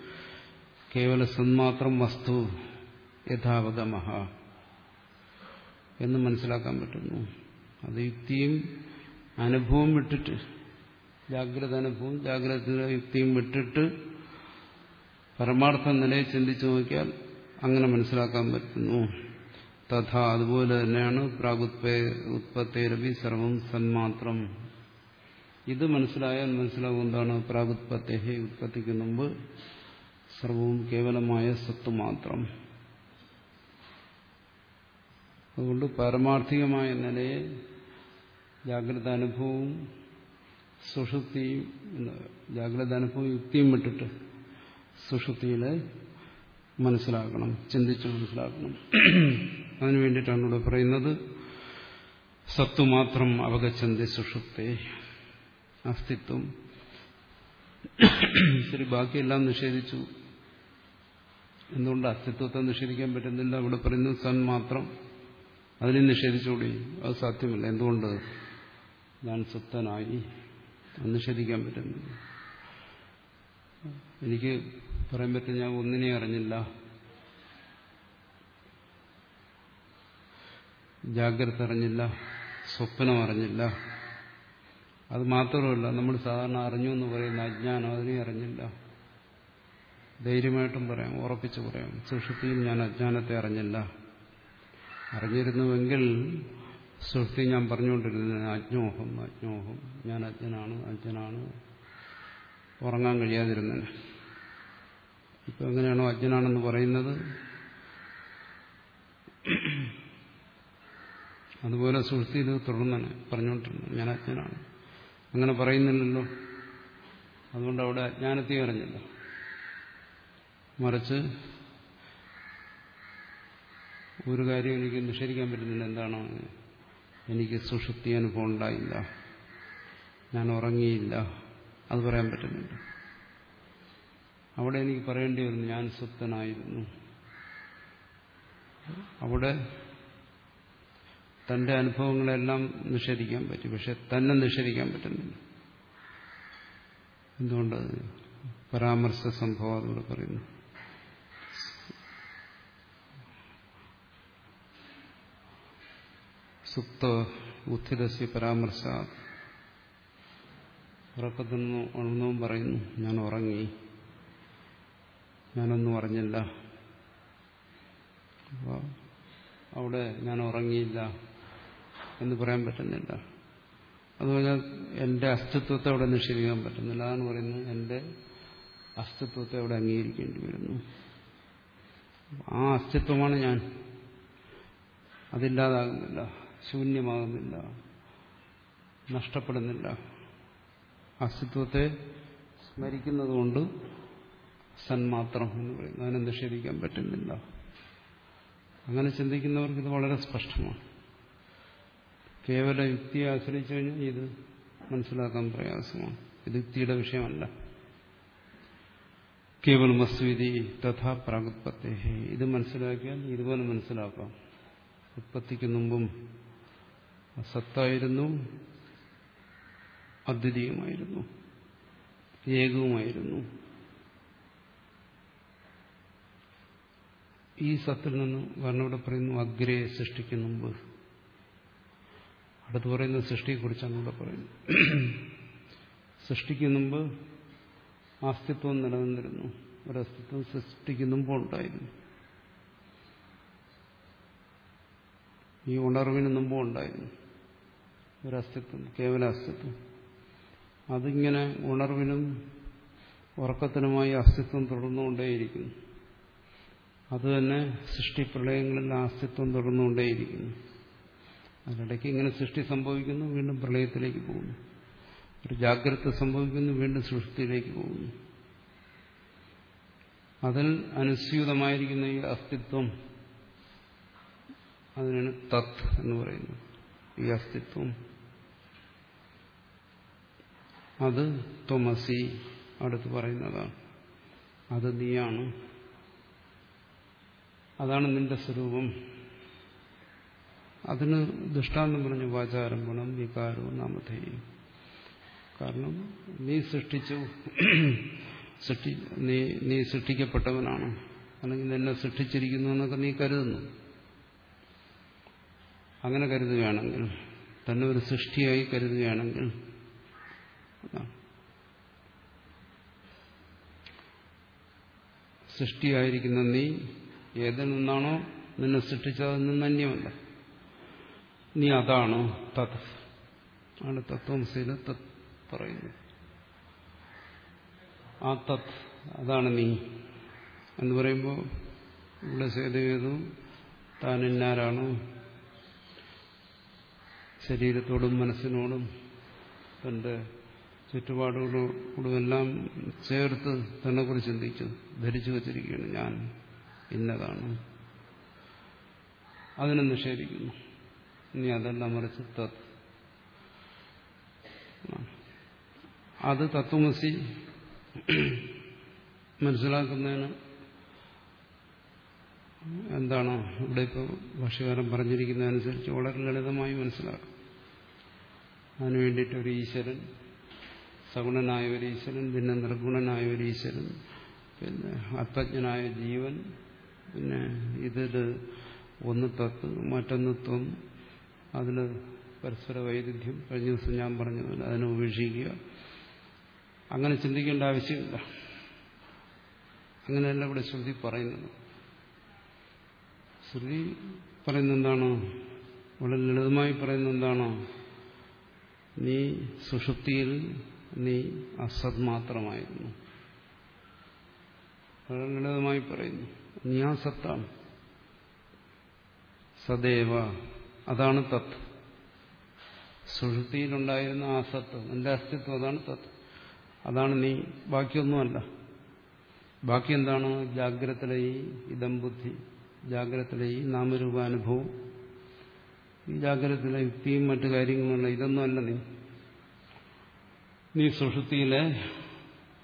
കേവല സന്മാത്രം വസ്തു യഥാവതമഹ എന്ന് മനസ്സിലാക്കാൻ പറ്റുന്നു. അത് യുക്തിയും അനുഭവം വിട്ടിട്ട് ജാഗ്രത അനുഭവം ജാഗ്രത യുക്തിയും വിട്ടിട്ട് പരമാർത്ഥ നിലയെ ചിന്തിച്ചു നോക്കിയാൽ അങ്ങനെ മനസ്സിലാക്കാൻ പറ്റുന്നു. തഥാ അതുപോലെ തന്നെയാണ് പ്രാഗുത്പേ ഉത്പത്തേരവി സർവം സന്മാത്രം. ഇത് മനസ്സിലായാൽ മനസ്സിലാവും എന്താണ് പ്രാഗുത്പത്തേഹി ഉത്പത്തിക്ക് മുമ്പ് സർവവും കേവലമായ സ്വത്ത് മാത്രം. അതുകൊണ്ട് പാരമാർത്ഥികമായ നിലയെ ജാഗ്രത അനുഭവവും സുഷുപ്തിയും ജാഗ്രത അനുഭവം യുക്തിയും വിട്ടിട്ട് സുഷുപ്തിയിലെ മനസ്സിലാക്കണം ചിന്തിച്ച് മനസ്സിലാക്കണം. അതിനു വേണ്ടിയിട്ടാണ് ഇവിടെ പറയുന്നത് സത്തു മാത്രം അവഗച്ഛന്തി സുഷുപ്തേ അസ്തിത്വം. ശരി ബാക്കിയെല്ലാം നിഷേധിച്ചു. എന്തുകൊണ്ട് അസ്തിത്വത്തെ നിഷേധിക്കാൻ പറ്റുന്നില്ല? ഇവിടെ പറയുന്നു സൻ മാത്രം. അതിനെ നിഷേധിച്ചുകൂടി? അത് സാധ്യമല്ല. എന്തുകൊണ്ട്? ഞാൻ അത് നിഷേധിക്കാൻ പറ്റുന്നില്ല. എനിക്ക് പറയാൻ പറ്റും ഞാൻ ഒന്നിനെ അറിഞ്ഞില്ല. ജാഗ്രത അറിഞ്ഞില്ല. സ്വപ്നം അറിഞ്ഞില്ല. അത് മാത്രമല്ല നമ്മൾ സാധാരണ അറിഞ്ഞു എന്ന് പറയുന്ന അജ്ഞാനം അതിനെ അറിഞ്ഞില്ല. ധൈര്യമായിട്ടും പറയാം ഉറപ്പിച്ചു പറയാം. സുഷുപ്തിയിൽ ഞാൻ അജ്ഞാനത്തെ അറിഞ്ഞില്ല. അറിഞ്ഞിരുന്നുവെങ്കിൽ സുഷുപ്തി ഞാൻ പറഞ്ഞുകൊണ്ടിരുന്നത് അജ്ഞോഹം അജ്ഞോഹം. ഞാൻ അജ്ഞനാണ് അജ്ഞനാണ്. ഉറങ്ങാൻ കഴിയാതിരുന്നതിന് ഇപ്പൊ എങ്ങനെയാണോ അജ്ഞനാണെന്ന് പറയുന്നത്? അതുപോലെ സുഹൃത്തിയിൽ തുടർന്നാണ് പറഞ്ഞുകൊണ്ടിരുന്നത്. ഞാൻ അജ്ഞനാണ്. അങ്ങനെ പറയുന്നില്ലല്ലോ. അതുകൊണ്ട് അവിടെ അജ്ഞാനത്തെ അറിഞ്ഞില്ല. മറിച്ച് ഒരു കാര്യം എനിക്ക് നിഷേധിക്കാൻ പറ്റുന്നില്ല. എന്താണ്? എനിക്ക് സുഷുപ്തി അനുഭവം ഉണ്ടായില്ല. ഞാൻ ഉറങ്ങിയില്ല. അത് പറയാൻ പറ്റുന്നില്ല. അവിടെ എനിക്ക് പറയേണ്ടി വരുന്നു ഞാൻ സ്വപ്തനായിരുന്നു. അവിടെ തന്റെ അനുഭവങ്ങളെല്ലാം നിഷേധിക്കാൻ പറ്റും പക്ഷെ തന്നെ നിഷേധിക്കാൻ പറ്റുന്നില്ല. എന്തുകൊണ്ട്? പരാമർശ സംഭവം അതുകൂടെ പറയുന്നു. സുപ്ത ബുദ്ധിദശി പരാമർശ. ഉറക്കത്തിൽ നിന്ന് പറയുന്നു ഞാൻ ഉറങ്ങി. ഞാനൊന്നും അറിഞ്ഞില്ല. അവിടെ ഞാൻ ഉറങ്ങിയില്ല എന്ന് പറയാൻ പറ്റുന്നില്ല. അതുപോലെ എന്റെ അസ്തിത്വത്തെ അവിടെ നിഷേധിക്കാൻ പറ്റുന്നില്ല. അതാണ് പറയുന്നത് എന്റെ അസ്തിത്വത്തെ അവിടെ അംഗീകരിക്കേണ്ടി വരുന്നു. ആ അസ്തിത്വമാണ് ഞാൻ. അതില്ലാതാകുന്നില്ല. ശൂന്യമാകുന്നില്ല. നഷ്ടപ്പെടുന്നില്ല. അസ്തിത്വത്തെ സ്മരിക്കുന്നതുകൊണ്ട് സന്മാത്രം എന്ന് പറയുന്നു. അതിനെ നിഷേധിക്കാൻ പറ്റുന്നില്ല. അങ്ങനെ ചിന്തിക്കുന്നവർക്ക് ഇത് വളരെ സ്പഷ്ടമാണ്. കേവല യുക്തിയെ ആശ്രയിച്ചു കഴിഞ്ഞാൽ ഇത് മനസ്സിലാക്കാൻ പ്രയാസമാണ്. ഇത് യുക്തിയുടെ വിഷയമല്ല. കേവലം വസ്തുവിധി തഥാ പ്രാഗുത്പത്തേ ഇത് മനസ്സിലാക്കിയാൽ ഇതുപോലെ മനസ്സിലാക്കാം. ഉത്പത്തിക്ക് മുമ്പും സത്തായിരുന്നു അദ്വിതീയമായിരുന്നു ഏകവുമായിരുന്നു. ഈ സത്തിൽ നിന്ന് കാരണം ഇവിടെ പറയുന്നു അഗ്രയെ സൃഷ്ടിക്ക് മുമ്പ്. അടുത്ത് പറയുന്ന സൃഷ്ടിയെക്കുറിച്ചാണ് ഇവിടെ പറയുന്നത്. സൃഷ്ടിക്ക് മുമ്പ് അസ്തിത്വം നിലനിന്നിരുന്നു. ഒരസ്തിത്വം സൃഷ്ടിക്ക് മുമ്പ് ഉണ്ടായിരുന്നു. ഈ ഉണർവിന് മുമ്പും ഉണ്ടായിരുന്നു. ഒരസ്തിത്വം കേവല അസ്തിത്വം അതിങ്ങനെ ഉണർവിനും ഉറക്കത്തിനുമായി അസ്തിത്വം തുടർന്നുകൊണ്ടേയിരിക്കുന്നു. അതുതന്നെ സൃഷ്ടിപ്രളയങ്ങളിൽ ആ അസ്തിത്വം തുടർന്നുകൊണ്ടേയിരിക്കുന്നു. അതിനിടയ്ക്ക് ഇങ്ങനെ സൃഷ്ടി സംഭവിക്കുന്നു വീണ്ടും പ്രളയത്തിലേക്ക് പോകുന്നു. ഒരു ജാഗ്രത സംഭവിക്കുന്നു വീണ്ടും സൃഷ്ടിയിലേക്ക് പോകുന്നു. അതിൽ അനുസ്യൂതമായിരിക്കുന്ന ഈ അസ്തിത്വം അതിനാണ് തത് എന്ന് പറയുന്നത് ഈ അസ്തിത്വം അത് തോമസി അടുത്ത് പറയുന്നതാണ്. അത് നീയാണ്. അതാണ് നിന്റെ സ്വരൂപം. അതിന് ദൃഷ്ടാന്തം പറഞ്ഞു വാചാരം ഗുണം വികാരവും നാമധേയം കാരണം നീ സൃഷ്ടിച്ചു. സൃഷ്ടി നീ നീ സൃഷ്ടിക്കപ്പെട്ടവനാണ്. അല്ലെങ്കിൽ നിന്നെ സൃഷ്ടിച്ചിരിക്കുന്നു എന്നൊക്കെ നീ കരുതുന്നു. അങ്ങനെ കരുതുകയാണെങ്കിൽ തന്നെ ഒരു സൃഷ്ടിയായി കരുതുകയാണെങ്കിൽ സൃഷ്ടിയായിരിക്കുന്ന നീ ഏതിൽ നിന്നാണോ നിന്നെ സൃഷ്ടിച്ചതിൽ നിന്ന് അന്യമല്ല. നീ അതാണോ തത്. ആണ് തത്വംസയിൽ തത് പറയുന്നത്. ആ തത് അതാണ് നീ. എന്ന് പറയുമ്പോൾ ഇവിടെ സേതുവേതു താൻ ഇന്നാരാണ് ശരീരത്തോടും മനസ്സിനോടും തന്റെ ചുറ്റുപാടുകളോടുമെല്ലാം ചേർത്ത് തന്നെ കുറിച്ച് ചിന്തിച്ചു ധരിച്ചു വച്ചിരിക്കുകയാണ് ഞാൻ. ഇന്നതാണ്. അതിനെ നിഷേധിക്കുന്നു. ഇനി അതെല്ലാം മറിച്ച് തത്. അത് തത്വമസി മനസ്സിലാക്കുന്നതിന് എന്താണ് ഇവിടെ ഇപ്പോൾ ഭക്ഷ്യകാരം പറഞ്ഞിരിക്കുന്നതനുസരിച്ച് വളരെ ലളിതമായി മനസ്സിലാക്കും. അതിനു വേണ്ടിയിട്ട് ഒരു ഈശ്വരൻ സഗുണനായ ഒരു ഈശ്വരൻ പിന്നെ നിർഗുണനായ ഒരു ഈശ്വരൻ പിന്നെ ആത്മജ്ഞനായ ജീവൻ പിന്നെ ഇതിൽ ഒന്ന് തത്ത് മറ്റൊന്ന് ത്വം. അതിൽ പരസ്പര വൈരുദ്ധ്യം. കഴിഞ്ഞ ദിവസം ഞാൻ പറഞ്ഞതുപോലെ അതിനെ ഉപേക്ഷിക്കുക. അങ്ങനെ ചിന്തിക്കേണ്ട ആവശ്യമില്ല. അങ്ങനെയല്ല ഇവിടെ ശ്രുതി പറയുന്നത്. ശ്രുതി പറയുന്ന എന്താണോ വളരെ ലളിതമായി പറയുന്ന എന്താണോ നീ സുഷുപ്തിയിൽ നീ അസത് മാത്രമായിരുന്നു വളരെ ലളിതമായി പറയുന്നു നീ ആ സത്താണ് സദേവ അതാണ് തത്ത് സുഷുതിയിലുണ്ടായിരുന്ന ആ സത്ത് നിന്റെ അസ്തിത്വം അതാണ് തത്ത് അതാണ് നീ ബാക്കിയൊന്നുമല്ല. ബാക്കി എന്താണ് ജാഗ്രതയിലെ ഈ ഇതം ബുദ്ധി ജാഗ്രതയിലെ ഈ നാമരൂപാനുഭവം ഈ ജാഗ്രതയിലെ യുക്തിയും മറ്റു കാര്യങ്ങളുമല്ല ഇതൊന്നുമല്ല നീ. നീ സുഷുതിയിലെ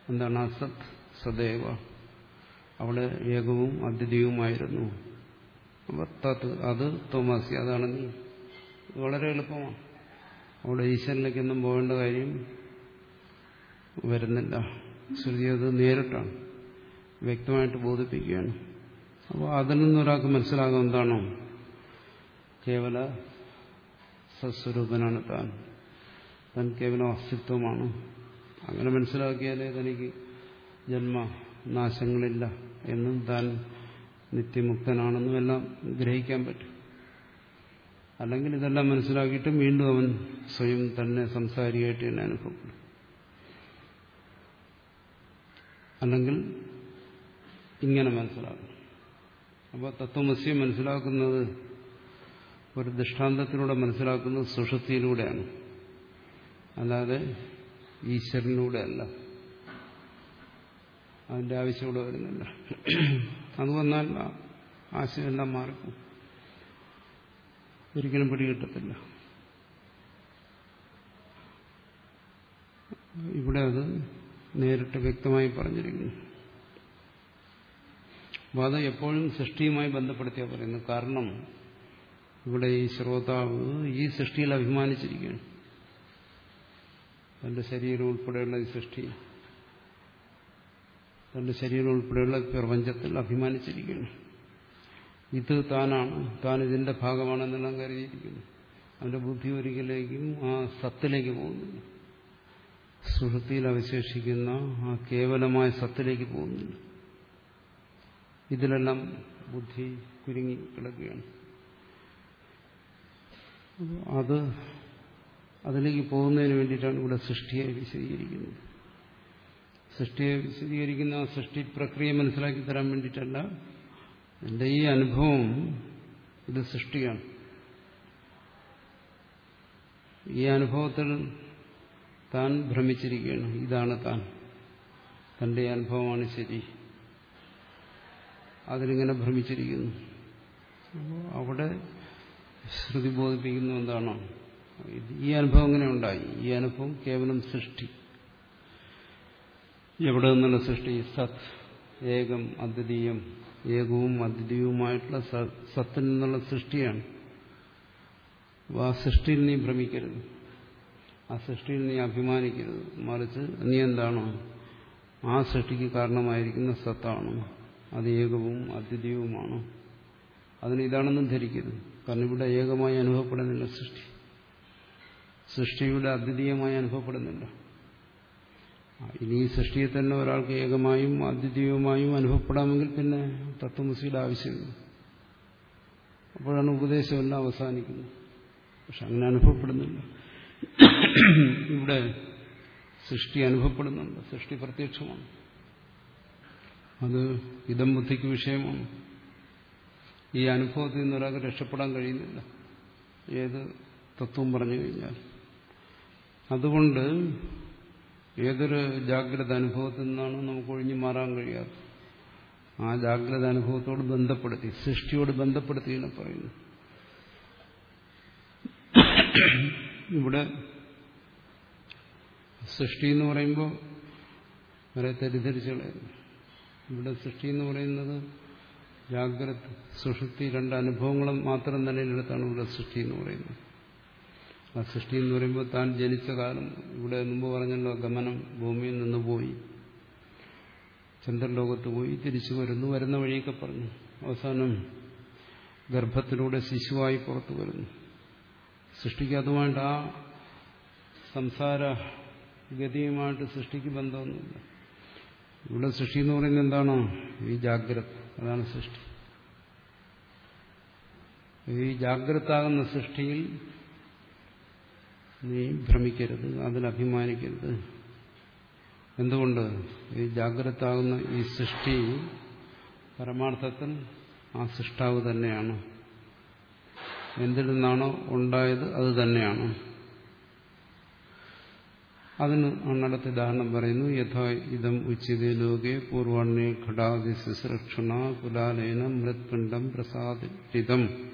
എന്താണ് അസത് സദൈവ? അവിടെ ഏകവും അദ്വിതീയവുമായിരുന്നു തത് അത് തോമാസി അതാണ് നീ. വളരെ എളുപ്പമാണ്. അവിടെ ഈശ്വരനിലേക്കൊന്നും പോകേണ്ട കാര്യം വരുന്നില്ല. ശ്രുതി അത് നേരിട്ടാണ്. വ്യക്തമായിട്ട് ബോധിപ്പിക്കുകയാണ്. അപ്പോൾ അതിൽ നിന്നൊരാൾക്ക് മനസ്സിലാകും എന്താണോ. കേവല സസ്വരൂപനാണ് താൻ. താൻ കേവലം അസ്തിത്വമാണ്. അങ്ങനെ മനസ്സിലാക്കിയാലേ തനിക്ക് ജന്മനാശങ്ങളില്ല എന്നും താൻ നിത്യമുക്തനാണെന്നും എല്ലാം ഗ്രഹിക്കാൻ പറ്റും. അല്ലെങ്കിൽ ഇതെല്ലാം മനസ്സിലാക്കിയിട്ട് വീണ്ടും അവൻ സ്വയം തന്നെ സംസാരിയായിട്ട് തന്നെ അനുഭവപ്പെടും. അല്ലെങ്കിൽ ഇങ്ങനെ മനസ്സിലാകും അപ്പോൾ തത്വമസ്യം മനസ്സിലാക്കുന്നത് ഒരു ദൃഷ്ടാന്തത്തിലൂടെ മനസ്സിലാക്കുന്നത് സുഷുതിയിലൂടെയാണ്. അല്ലാതെ ഈശ്വരനിലൂടെ അല്ല അതിന്റെ ആവശ്യം ഇവിടെ വരുന്നില്ല അത് വന്നാൽ ആശയമെല്ലാം മാറിക്കും ഒരിക്കലും പിടികിട്ടത്തില്ല. ഇവിടെ അത് നേരിട്ട് വ്യക്തമായി പറഞ്ഞിരിക്കുന്നു. അപ്പോൾ അത് എപ്പോഴും സൃഷ്ടിയുമായി ബന്ധപ്പെടുത്തിയാ പറയുന്നു കാരണം ഇവിടെ ഈ ശ്രോതാവ് ഈ സൃഷ്ടിയിൽ അഭിമാനിച്ചിരിക്കുകയാണ്. തന്റെ ശരീരം ഉൾപ്പെടെയുള്ള ഈ സൃഷ്ടി തന്റെ ശരീരം ഉൾപ്പെടെയുള്ള പ്രപഞ്ചത്തിൽ അഭിമാനിച്ചിരിക്കുന്നു. ഇത് താനാണ് താൻ ഇതിന്റെ ഭാഗമാണെന്നെല്ലാം കരുതിയിരിക്കുന്നു. അവന്റെ ബുദ്ധി ഒരിക്കലേക്കും ആ സത്തിലേക്ക് പോകുന്നില്ല. സുഹൃത്തിയിൽ അവശേഷിക്കുന്ന ആ കേവലമായ സത്തിലേക്ക് പോകുന്നില്ല. ഇതിലെല്ലാം ബുദ്ധി കുരുങ്ങി കിടക്കുകയാണ്. അത് അതിലേക്ക് പോകുന്നതിന് വേണ്ടിയിട്ടാണ് ഇവിടെ സൃഷ്ടിയെ വിശദീകരിക്കുന്നത്. സൃഷ്ടിയെ വിശദീകരിക്കുന്ന സൃഷ്ടി പ്രക്രിയ മനസ്സിലാക്കി തരാൻ വേണ്ടിയിട്ടല്ല. എന്റെ ഈ അനുഭവം ഇത് സൃഷ്ടിയാണ്. ഈ അനുഭവത്തിൽ താൻ ഭ്രമിച്ചിരിക്കുകയാണ്. ഇതാണ് താൻ. തന്റെ അനുഭവമാണ് ശരി. അതിലിങ്ങനെ ഭ്രമിച്ചിരിക്കുന്നു. അവിടെ ശ്രുതി ബോധിപ്പിക്കുന്ന എന്താണോ? ഈ അനുഭവം ഇങ്ങനെ ഉണ്ടായി. ഈ അനുഭവം കേവലം സൃഷ്ടി. എവിടെ നിന്നുള്ള സൃഷ്ടി? സത് ഏകം അദ്വിതീയം. ഏകവും അദ്വിതീയവുമായിട്ടുള്ള സത്തിൽ നിന്നുള്ള സൃഷ്ടിയാണ്. ആ സൃഷ്ടിയിൽ നീ ഭ്രമിക്കരുത്. ആ സൃഷ്ടിയിൽ നീ അഭിമാനിക്കരുത്. മറിച്ച് നീ എന്താണോ ആ സൃഷ്ടിക്ക് കാരണമായിരിക്കുന്ന സത്താണ്. അത് ഏകവും അദ്വിതീയവുമാണ്. അതിന് ഇതാണെന്നും ധരിക്കരുത്. കാരണം ഇവിടെ ഏകമായി അനുഭവപ്പെടുന്നില്ല സൃഷ്ടി. സൃഷ്ടിയുടെ അദ്വിതീയമായി അനുഭവപ്പെടുന്നില്ല. ഇനി ഈ സൃഷ്ടിയെ തന്നെ ഒരാൾക്ക് ഏകമായും അദ്വിതീയവുമായും അനുഭവപ്പെടാമെങ്കിൽ പിന്നെ തത്വമസിയുടെ ആവശ്യമില്ല. അപ്പോഴാണ് ഉപദേശമെല്ലാം അവസാനിക്കുന്നത്. പക്ഷെ അങ്ങനെ അനുഭവപ്പെടുന്നില്ല. ഇവിടെ സൃഷ്ടി അനുഭവപ്പെടുന്നുണ്ട്. സൃഷ്ടി പ്രത്യക്ഷമാണ്. അത് ഇതം ബുദ്ധിക്ക് വിഷയമാണ്. ഈ അനുഭവത്തിൽ നിന്ന് ഒരാൾക്ക് രക്ഷപ്പെടാൻ കഴിയുന്നില്ല. ഏത് തത്വം പറഞ്ഞു കഴിഞ്ഞാൽ അതുകൊണ്ട് ഏതൊരു ജാഗ്രത അനുഭവത്തിൽ നിന്നാണ് നമുക്ക് ഒഴിഞ്ഞു മാറാൻ കഴിയാത്തത്. ആ ജാഗ്രത അനുഭവത്തോട് ബന്ധപ്പെടുത്തി സൃഷ്ടിയോട് ബന്ധപ്പെടുത്തിയാണ് പറയുന്നു. ഇവിടെ സൃഷ്ടി എന്ന് പറയുമ്പോൾ വരെ തെറ്റിദ്ധരിച്ചു കളയുന്നു ഇവിടെ സൃഷ്ടി എന്ന് പറയുന്നത് ജാഗ്രത സുഷുപ്തി രണ്ട് അനുഭവങ്ങളും മാത്രം തന്നെ എടുത്താണ് ഇവിടെ സൃഷ്ടി എന്ന് പറയുന്നത്. ആ സൃഷ്ടി എന്ന് പറയുമ്പോൾ താൻ ജനിച്ച കാലം ഇവിടെ മുമ്പ് പറഞ്ഞല്ലോ ഗമനം ഭൂമിയിൽ നിന്ന് പോയി. ചന്ദ്രലോകത്ത് പോയി തിരിച്ചു വരുന്നു വരുന്ന വഴിയൊക്കെ പറഞ്ഞു. അവസാനം ഗർഭത്തിലൂടെ ശിശുവായി പുറത്തു വരുന്നു. സൃഷ്ടിക്ക് അതുമായിട്ട് ആ സംസാര ഗതിയുമായിട്ട് സൃഷ്ടിക്ക് ബന്ധമൊന്നുമില്ല. ഇവിടെ സൃഷ്ടി എന്ന് പറയുന്നത് എന്താണോ? ഈ ജാഗ്രത. അതാണ് സൃഷ്ടി. ഈ ജാഗ്രതാകുന്ന സൃഷ്ടിയിൽ നീ ഭ്രമിക്കരുത് അതിൽ അഭിമാനിക്കരുത്. എന്തുകൊണ്ട്? ഈ ജാഗ്രതാകുന്ന ഈ സൃഷ്ടി പരമാർത്ഥത്തിൽ ആ സൃഷ്ടാവ് തന്നെയാണ്. എന്തിൽ നിന്നാണോ ഉണ്ടായത് അത് തന്നെയാണ്. അതിന് അണ്ണടുത്ത് ഉദാഹരണം പറയുന്നു യഥാ ഇതം ഉച്ചിതേ ലോകെ പൂർവാണ്യ ഘടാതി ശുശ്രക്ഷണ കുലാലേന മൃത്പിണ്ഡം പ്രസാദിതം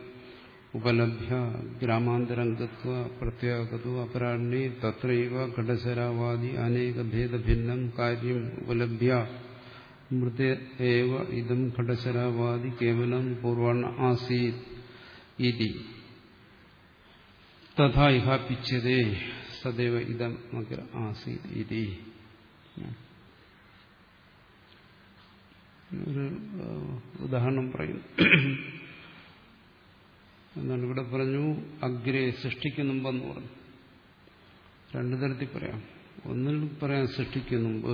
ഉപലഭ്യ ഗ്രാമാന്തരം ഗത്വ പ്രത്യാഗതു അപരാണ്യെ തത്രൈവ ഘടശരാവാദി അനേക ഭേദഭിന്നം കാര്യം ഉപലഭ്യ മൃത ഏവ ഇതം ഘടശരാവാദി കേവലം പൂർവാണ ആസീത് ഇതി തഥാ ഇഹാപിച്ചതേ സദൈവ ഇതം അഗ്ര ആസീത് ഇതി ഒരു ഉദാഹരണം പറയുന്നു എന്നാണ് ഇവിടെ പറഞ്ഞു അഗ്രേ സൃഷ്ടിക്കുന്നു മുമ്പെന്ന് പറഞ്ഞു. രണ്ടു തരത്തിൽ പറയാം. ഒന്നിൽ പറയാം സൃഷ്ടിക്കുന്നു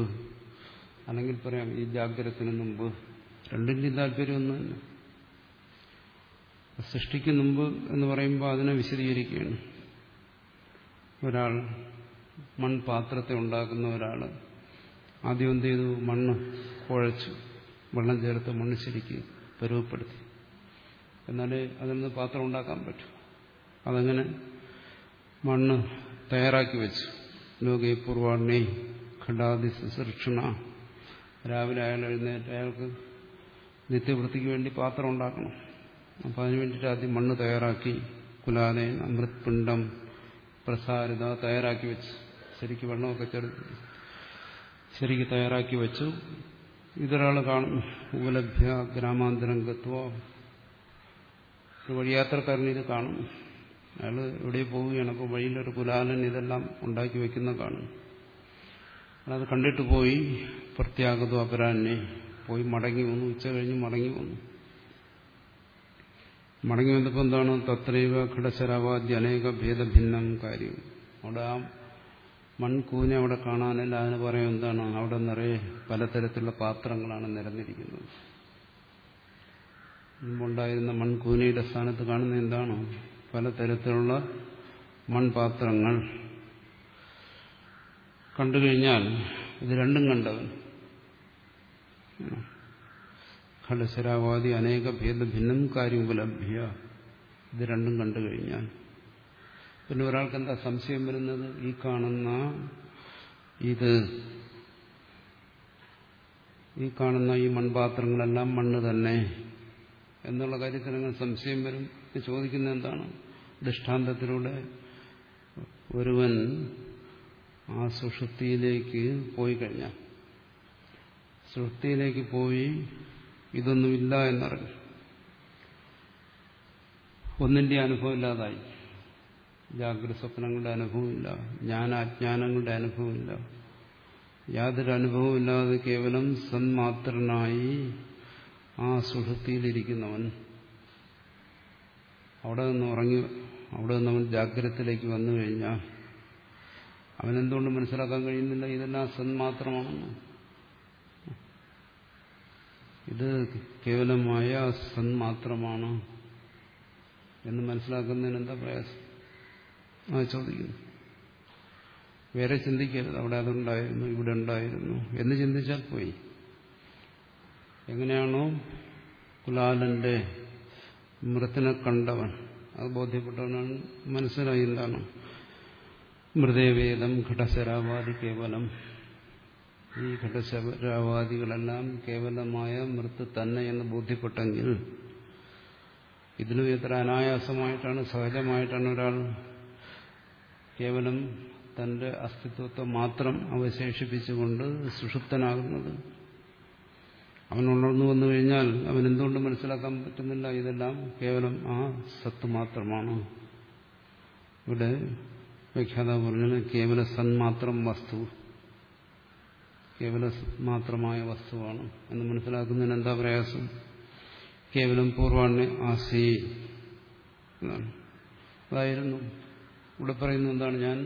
അല്ലെങ്കിൽ പറയാം ഈ ജാഗ്രതത്തിന് മുമ്പ്. രണ്ടിന്റെയും താല്പര്യം ഒന്ന് തന്നെ. സൃഷ്ടിക്ക് മുമ്പ് എന്ന് പറയുമ്പോൾ അതിനെ വിശദീകരിക്കുകയാണ്. ഒരാൾ മൺപാത്രത്തെ ഉണ്ടാക്കുന്ന ഒരാൾ ആദ്യം എന്ത് ചെയ്തു? മണ്ണ് കുഴച്ചു വെള്ളം ചേർത്ത് മണ്ണ് ശരിക്ക് പരുവപ്പെടുത്തി. എന്നാലേ അതിൽ നിന്ന് പാത്രം ഉണ്ടാക്കാൻ പറ്റൂ. അതങ്ങനെ മണ്ണ് തയ്യാറാക്കി വെച്ചു. ലോകേ പൂർവാണ്ണി ഖണ്ഡാതി സുസൃക്ഷണ രാവിലെ അയാൾ എഴുന്നേറ്റ് അയാൾക്ക് നിത്യവൃത്തിക്ക് വേണ്ടി പാത്രം ഉണ്ടാക്കണം. അപ്പം അതിനു വേണ്ടിയിട്ട് ആദ്യം മണ്ണ് തയ്യാറാക്കി കുലാലയൻ അമൃത് പിണ്ഡം പ്രസാരിത തയ്യാറാക്കി വെച്ചു. ശരിക്ക് വെള്ളമൊക്കെ ചെറുത്ത് ശരിക്ക് തയ്യാറാക്കി വെച്ചു. ഇതൊരാൾ കാണും. ഉപലഭ്യ ഗ്രാമാന്തരം ഗത്വ. ഒരു വഴിയാത്രക്കാരൻ ഇത് കാണും. അയാൾ എവിടെ പോവുകയാണ്? അപ്പോൾ വഴിയിലൊരു കുലാലൻ ഇതെല്ലാം ഉണ്ടാക്കി വെക്കുന്ന കാണും. അത് കണ്ടിട്ട് പോയി. പ്രത്യാഗതോ അപരാന്നെ പോയി മടങ്ങി വന്നു. ഉച്ച കഴിഞ്ഞ് മടങ്ങി വന്നു. മടങ്ങി വന്നപ്പോൾ എന്താണ്? തത്രൈവ ഘടശരാവാദ്യ അനേക ഭേദഭിന്നം കാര്യം. അവിടെ ആ മൺകൂനെ അവിടെ കാണാനല്ല. അതിന് പറയും എന്താണ്? അവിടെ നിറയെ പലതരത്തിലുള്ള പാത്രങ്ങളാണ് നിരന്നിരിക്കുന്നത്. മുമ്പുണ്ടായിരുന്ന മൺകൂനയുടെ സ്ഥാനത്ത് കാണുന്ന എന്താണോ? പലതരത്തിലുള്ള മൺപാത്രങ്ങൾ. കണ്ടു കഴിഞ്ഞാൽ ഇത് രണ്ടും കണ്ടവൻ. ഖലശരാവാദി അനേക ഭേദഭിന്നം കാര്യമുപലഭ്യ. ഇത് രണ്ടും കണ്ടു കഴിഞ്ഞാൽ. പിന്നെ ഒരാൾക്ക് എന്താ സംശയം വരുന്നത്? ഈ കാണുന്ന ഇത്. ഈ കാണുന്ന ഈ മൺപാത്രങ്ങളെല്ലാം മണ്ണ് തന്നെ. എന്നുള്ള കാര്യത്തിൽ അങ്ങനെ സംശയം വരും. ചോദിക്കുന്നത് എന്താണ്? ദൃഷ്ടാന്തത്തിലൂടെ ഒരുവൻ ആ സുഷുപ്തിയിലേക്ക് പോയി കഴിഞ്ഞാൽ സുഷുപ്തിയിലേക്ക് പോയി ഇതൊന്നുമില്ല എന്നറിഞ്ഞു ഒന്നിന്റെ അനുഭവം ഇല്ലാതായി. ജാഗ്രത സ്വപ്നങ്ങളുടെ അനുഭവമില്ല ജ്ഞാനാജ്ഞാനങ്ങളുടെ അനുഭവമില്ല. യാതൊരു അനുഭവമില്ലാതെ കേവലം സന്മാത്രനായി ആ സുഷുപ്തിയിലിരിക്കുന്നവൻ അവിടെ നിന്ന് ഉറങ്ങി അവിടെ നിന്ന് അവൻ ജാഗ്രതത്തിലേക്ക് വന്നു കഴിഞ്ഞാൽ അവനെന്തുകൊണ്ട് മനസ്സിലാക്കാൻ കഴിയുന്നില്ല? ഇതെല്ലാം സന്മാത്രമാണെന്ന് ഇത് കേവലമായ സന്മാത്രമാണ് എന്ന് മനസ്സിലാക്കുന്നതിന് എന്താ പ്രയാസം? ആ ചോദിക്കുന്നു. വേറെ ചിന്തിക്കരുത്. അവിടെ അതുണ്ടായിരുന്നു ഇവിടെ ഉണ്ടായിരുന്നു എന്ന് ചിന്തിച്ചാൽ പോയി. എങ്ങനെയാണോ കുലാലന്റെ മൃത്തിനെ കണ്ടവൻ. അത് ബോധ്യപ്പെട്ടവനാണ് മനസ്സിലായി എന്താണ്? മൃതേവേദം ഘടശരാവാദി കേവലം. ഈ ഘടശരാവാദികളെല്ലാം കേവലമായ മൃത്ത് തന്നെ എന്ന് ബോധ്യപ്പെട്ടെങ്കിൽ ഇതിനും എത്ര അനായാസമായിട്ടാണ് സഹജമായിട്ടാണ് ഒരാൾ കേവലം തന്റെ അസ്തിത്വത്തെ മാത്രം അവശേഷിപ്പിച്ചുകൊണ്ട് സുഷുപ്തനാകുന്നത്. അവൻ ഉണർന്നു വന്നു കഴിഞ്ഞാൽ അവൻ എന്തുകൊണ്ട് മനസ്സിലാക്കാൻ പറ്റുന്നില്ല ഇതെല്ലാം കേവലം ആ സത്ത് മാത്രമാണ്. ഇവിടെ വ്യാഖ്യാത പറഞ്ഞത് കേവല സന്മാത്രം വസ്തു കേവല മാത്രമായ വസ്തുവാണ് എന്ന് മനസ്സിലാക്കുന്നതിന് എന്താ പ്രയാസം? കേവലം പൂർവാണ്യ ആസി എന്നാണ്. അതായിരുന്നു. ഇവിടെ പറയുന്നത് എന്താണ്? ഞാൻ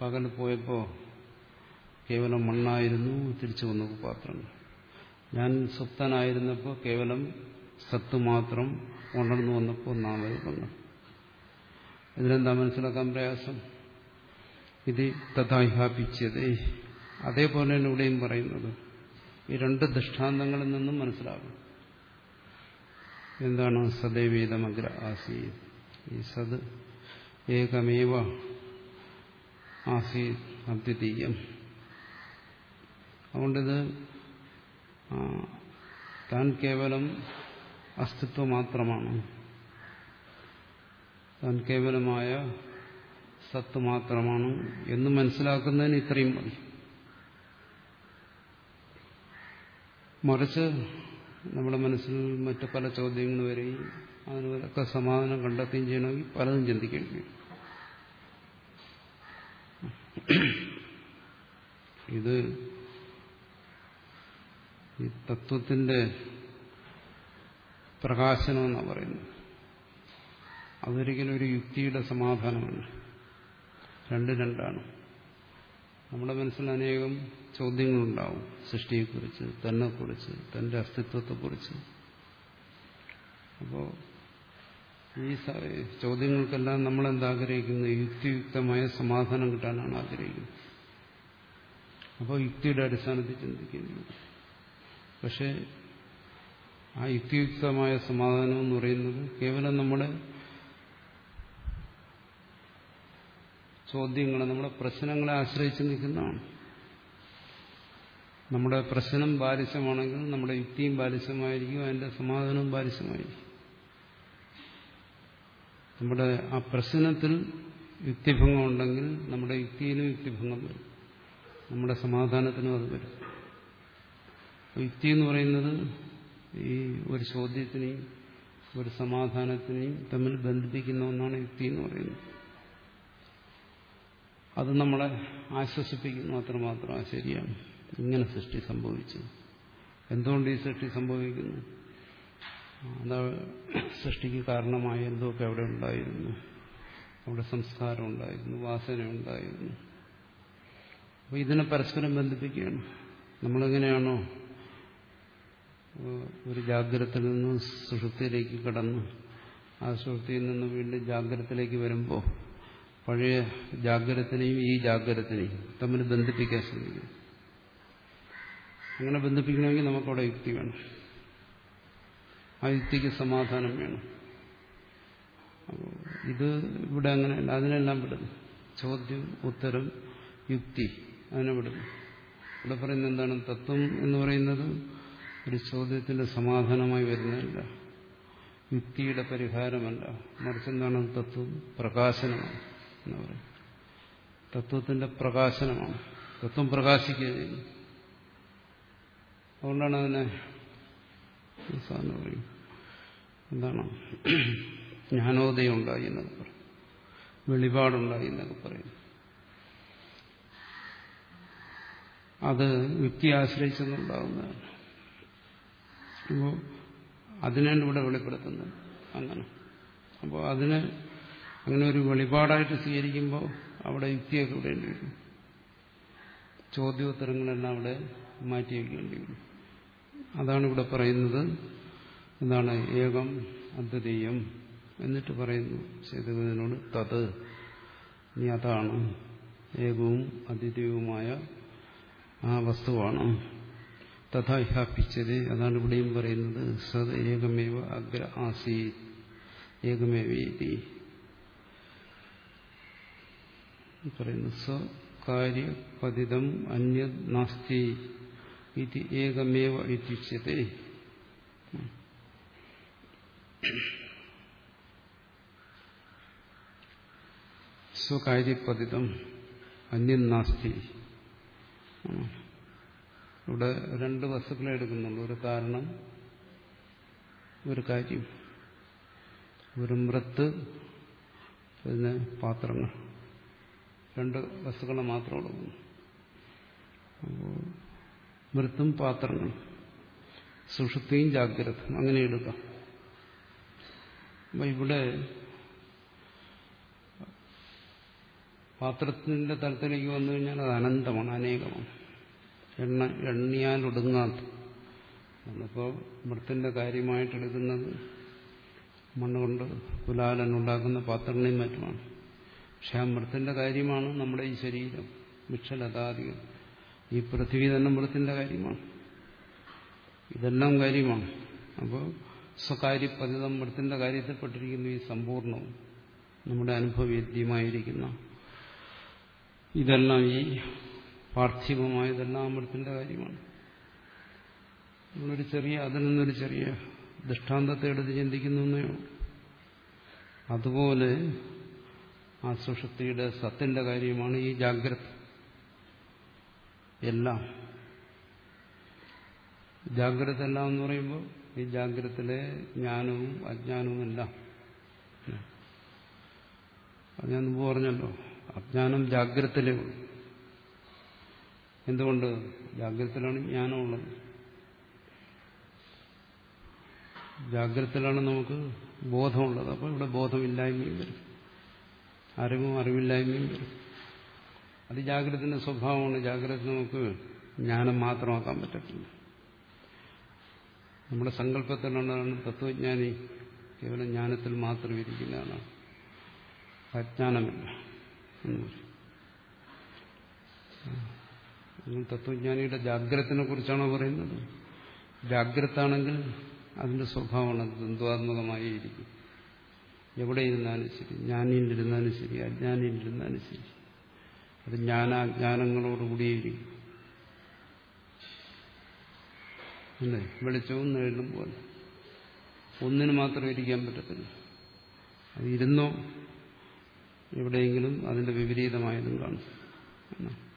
പകൽ പോയപ്പോൾ കേവലം മണ്ണായിരുന്നു തിരിച്ചു വന്നു പാത്രങ്ങൾ ഞാൻ സുപ്തനായിരുന്നപ്പോൾ കേവലം സത്ത് മാത്രം ഉണർന്നു വന്നപ്പോൾ നാമരൂപങ്ങൾ ഇതിനെന്താ മനസ്സിലാക്കാൻ പ്രയാസം? ഇത് തഥാഹ്യാപിച്ചത്. അതേപോലെ തന്നെ ഇവിടെയും പറയുന്നത്. ഈ രണ്ട് ദൃഷ്ടാന്തങ്ങളിൽ നിന്നും മനസ്സിലാകും. എന്താണ് സദൈവീതമഗ്ര ആസീ ഈ സത് ഏകമേവ ആസി അദ്വിതീയം. അതുകൊണ്ടിത് താൻ കേവലം അസ്തിത്വം മാത്രമാണ്. താൻ കേവലമായ സത്ത് മാത്രമാണ് എന്ന് മനസ്സിലാക്കുന്നതിന് ഇത്രയും മതി. മറിച്ച് നമ്മുടെ മനസ്സിൽ മറ്റു പല ചോദ്യങ്ങൾ വരികയും അതിനൊക്കെ സമാധാനം കണ്ടെത്തുകയും ചെയ്യണമെങ്കിൽ പലതും ചിന്തിക്കേണ്ടി വരും. ഇത് ഈ തത്വത്തിന്റെ പ്രകാശനം എന്നാ പറയുന്നത്. അതൊരിക്കലും ഒരു യുക്തിയുടെ സമാധാനമല്ല. രണ്ട് രണ്ടാണ്. നമ്മുടെ മനസ്സിൽ അനേകം ചോദ്യങ്ങളുണ്ടാവും. സൃഷ്ടിയെക്കുറിച്ച് തന്നെക്കുറിച്ച് തന്റെ അസ്തിത്വത്തെക്കുറിച്ച്. അപ്പോൾ ഈ ചോദ്യങ്ങൾക്കെല്ലാം നമ്മൾ എന്താഗ്രഹിക്കുന്നത് യുക്തിയുക്തമായ സമാധാനം കിട്ടാനാണ് ആഗ്രഹിക്കുന്നത്. അപ്പോൾ യുക്തിയുടെ അടിസ്ഥാനത്തിൽ ചിന്തിക്കുന്നത് പക്ഷേ ആ യുക്തിയുക്തമായ സമാധാനം എന്ന് പറയുന്നത് കേവലം നമ്മുടെ ചോദ്യങ്ങളെ നമ്മുടെ പ്രശ്നങ്ങളെ ആശ്രയിച്ച് നിൽക്കുന്നതാണ്. നമ്മുടെ പ്രശ്നം ബാലിശമാണെങ്കിൽ നമ്മുടെ യുക്തിയും ബാലിശമായിരിക്കും അതിന്റെ സമാധാനവും ബാലിശമായിരിക്കും. നമ്മുടെ ആ പ്രശ്നത്തിൽ യുക്തിഭംഗം ഉണ്ടെങ്കിൽ നമ്മുടെ യുക്തിയിലും യുക്തിഭംഗം വരും. നമ്മുടെ സമാധാനത്തിനും അത് വരും. യുക്തി എന്ന് പറയുന്നത് ഈ ഒരു ചോദ്യത്തിനെയും ഒരു സമാധാനത്തിനെയും തമ്മിൽ ബന്ധിപ്പിക്കുന്ന ഒന്നാണ് യുക്തി എന്ന് പറയുന്നത്. അത് നമ്മളെ ആശ്വസിപ്പിക്കുന്നു അത്രമാത്രം ആ ശരിയാണ്. ഇങ്ങനെ സൃഷ്ടി സംഭവിച്ചു. എന്തുകൊണ്ട് ഈ സൃഷ്ടി സംഭവിക്കുന്നു? അതാ സൃഷ്ടിക്ക് കാരണമായ എന്തൊക്കെ അവിടെ ഉണ്ടായിരുന്നു? അവിടെ സംസ്കാരം ഉണ്ടായിരുന്നു വാസന ഉണ്ടായിരുന്നു. അപ്പോൾ ഇതിനെ പരസ്പരം ബന്ധിപ്പിക്കുകയാണ്. നമ്മളെങ്ങനെയാണോ ഒരു ജാഗ്രതയിൽ നിന്ന് സുഷുപ്തിയിലേക്ക് കടന്ന് ആ സുഷുപ്തിയിൽ നിന്ന് വീണ്ടും ജാഗ്രതത്തിലേക്ക് വരുമ്പോൾ പഴയ ജാഗ്രതത്തിനെയും ഈ ജാഗ്രതത്തിനെയും തമ്മിൽ ബന്ധിപ്പിക്കാൻ ശ്രമിക്കും അങ്ങനെ ബന്ധിപ്പിക്കണമെങ്കിൽ നമുക്കവിടെ യുക്തി വേണം. ആ യുക്തിക്ക് സമാധാനം വേണം. ഇത് ഇവിടെ അങ്ങനെയല്ല അതിനെല്ലാം വിടുന്നു. ചോദ്യം ഉത്തരം യുക്തി അതിനെ വിടുന്നു. ഇവിടെ പറയുന്നത് എന്താണ്? തത്വം എന്ന് പറയുന്നത് ഒരു ചോദ്യത്തിന്റെ സമാധാനമായി വരുന്നതല്ല. യുക്തിയുടെ പരിഹാരമല്ല. മറിച്ച് എന്താണ്? തത്വം പ്രകാശനമാണ് എന്ന് പറയും തത്വത്തിന്റെ പ്രകാശനമാണ്. തത്വം പ്രകാശിക്കുകയാണ്. അതുകൊണ്ടാണ് അതിനെ സാധനം പറയും എന്താണ്? ജ്ഞാനോദയം ഉണ്ടായി എന്നൊക്കെ പറയും. വെളിപാടുണ്ടായി എന്നൊക്കെ പറയും. അത് യുക്തി ആശ്രയിച്ചെന്നുണ്ടാകുന്നതാണ് അപ്പോൾ അതിനാണ് ഇവിടെ വെളിപ്പെടുത്തുന്നത്. അങ്ങനെ. അപ്പോൾ അതിനെ അങ്ങനെ ഒരു വെളിപാടായിട്ട് സ്വീകരിക്കുമ്പോൾ അവിടെ യുക്തിയൊക്കെ വിടേണ്ടി വരും ചോദ്യോത്തരങ്ങളെല്ലാം അവിടെ മാറ്റി വയ്ക്കേണ്ടി വരും. അതാണ് ഇവിടെ പറയുന്നത്. എന്താണ്? ഏകം അദ്വിതീയം എന്നിട്ട് പറയുന്നു സേതുവിനോട് തത്. നീ അതാണ്. ഏകവും അദ്വിതീയവുമായ ആ വസ്തുവാണ്. തഥാ ഹാപ്പിച്ചത് അതാണ് ഇവിടെയും പറയുന്നത്. സത് ഏകമേവ അഗ്ര ആസീ ഏകമേവീതി. പറയുന്നു സ്വകാര്യപതിതം അന്യ നാസ്തി ഇത് ഏകമേവ ഇത്യുച്യത്തെ. സ്വകാര്യപതിതം അന്യം നാസ്തി. ഇവിടെ രണ്ട് വസ്തുക്കളെ എടുക്കുന്നുണ്ട്. ഒരു കാരണം ഒരു കാര്യം. ഒരു മൃത്ത് പിന്നെ പാത്രങ്ങൾ. രണ്ട് വസ്തുക്കളെ മാത്രം എടുക്കുന്നു അപ്പോൾ മൃത്തും പാത്രങ്ങളും. സുഷുപ്തിയും ജാഗ്രത അങ്ങനെ എടുക്കാം. അപ്പം ഇവിടെ പാത്രത്തിന്റെ തലത്തിലേക്ക് വന്നു കഴിഞ്ഞാൽ അത് അനന്തമാണ് അനേകമാണ്. എണ്ണ എണ്ണിയാൽ ഒടുങ്ങാത്ത. നമ്മളിപ്പോൾ മൃത്തിന്റെ കാര്യമായിട്ട് എടുക്കുന്നത് മണ്ണുകൊണ്ട് കുലാലനുണ്ടാക്കുന്ന പാത്രങ്ങളെയും മറ്റുമാണ്. പക്ഷെ ആ മൃത്തിന്റെ കാര്യമാണ് നമ്മുടെ ഈ ശരീരം വിക്ഷലതാദികൾ ഈ പൃഥ്വി തന്നെ മൃത്തിന്റെ കാര്യമാണ്. ഇതെല്ലാം കാര്യമാണ്. അപ്പോൾ സ്വകാര്യ പതിതം മൃത്തിന്റെ കാര്യത്തിൽപ്പെട്ടിരിക്കുന്ന ഈ സമ്പൂർണവും നമ്മുടെ അനുഭവവേദ്യമായിരിക്കുന്ന. ഇതെല്ലാം ഈ പാർത്ഥിവമായതെല്ലാം അമൃത്തിന്റെ കാര്യമാണ്. നമ്മളൊരു ചെറിയ അതിൽ നിന്നൊരു ചെറിയ ദൃഷ്ടാന്തത്തെ എടുത്ത് ചിന്തിക്കുന്നേ അതുപോലെ ആ സുഷുപ്തിയുടെ സത്തിന്റെ കാര്യമാണ് ഈ ജാഗ്രത. എല്ലാം. ജാഗ്രത എല്ലാം എന്ന് പറയുമ്പോൾ ഈ ജാഗ്രതത്തിലെ ജ്ഞാനവും അജ്ഞാനവും എല്ലാം. അത് ഞാൻ പറഞ്ഞല്ലോ അജ്ഞാനം ജാഗ്രതയിലേ ഉള്ളൂ. എന്തുകൊണ്ട്? ജാഗ്രതത്തിലാണ് ജ്ഞാനമുള്ളത്. ജാഗ്രതത്തിലാണ് നമുക്ക് ബോധമുള്ളത്. അപ്പോൾ ഇവിടെ ബോധമില്ലായ്മയും വരും. അറിവും അറിവില്ലായ്മയും വരും. അത് ജാഗ്രതത്തിന്റെ സ്വഭാവമാണ്. ജാഗ്രത നമുക്ക് ജ്ഞാനം മാത്രമാക്കാൻ പറ്റത്തില്ല. നമ്മുടെ സങ്കല്പത്തിലുള്ളതാണ് തത്വജ്ഞാനി. കേവലം ജ്ഞാനത്തിൽ മാത്രം ഇരിക്കുന്നതാണ് അജ്ഞാനമില്ല തത്വജ്ഞാനിയുടെ ജാഗ്രതനെ കുറിച്ചാണോ പറയുന്നത്? ജാഗ്രതാണെങ്കിൽ അതിന്റെ സ്വഭാവമാണ് ദ്വന്ദ്വാത്മകമായി ഇരിക്കും. എവിടെ ഇരുന്നാലും ശരി ജ്ഞാനിയിലിരുന്നാലും ശരി അജ്ഞാനിയിലിരുന്നാലും ശരി. അത് ജ്ഞാനാജ്ഞാനങ്ങളോടുകൂടിയിരിക്കും അല്ലേ? വെളിച്ചവും നേരിടും പോലെ. ഒന്നിന് മാത്രം ഇരിക്കാൻ പറ്റത്തില്ല. അത് ഇരുന്നോ? എവിടെയെങ്കിലും അതിന്റെ വിപരീതമായതും കാണും.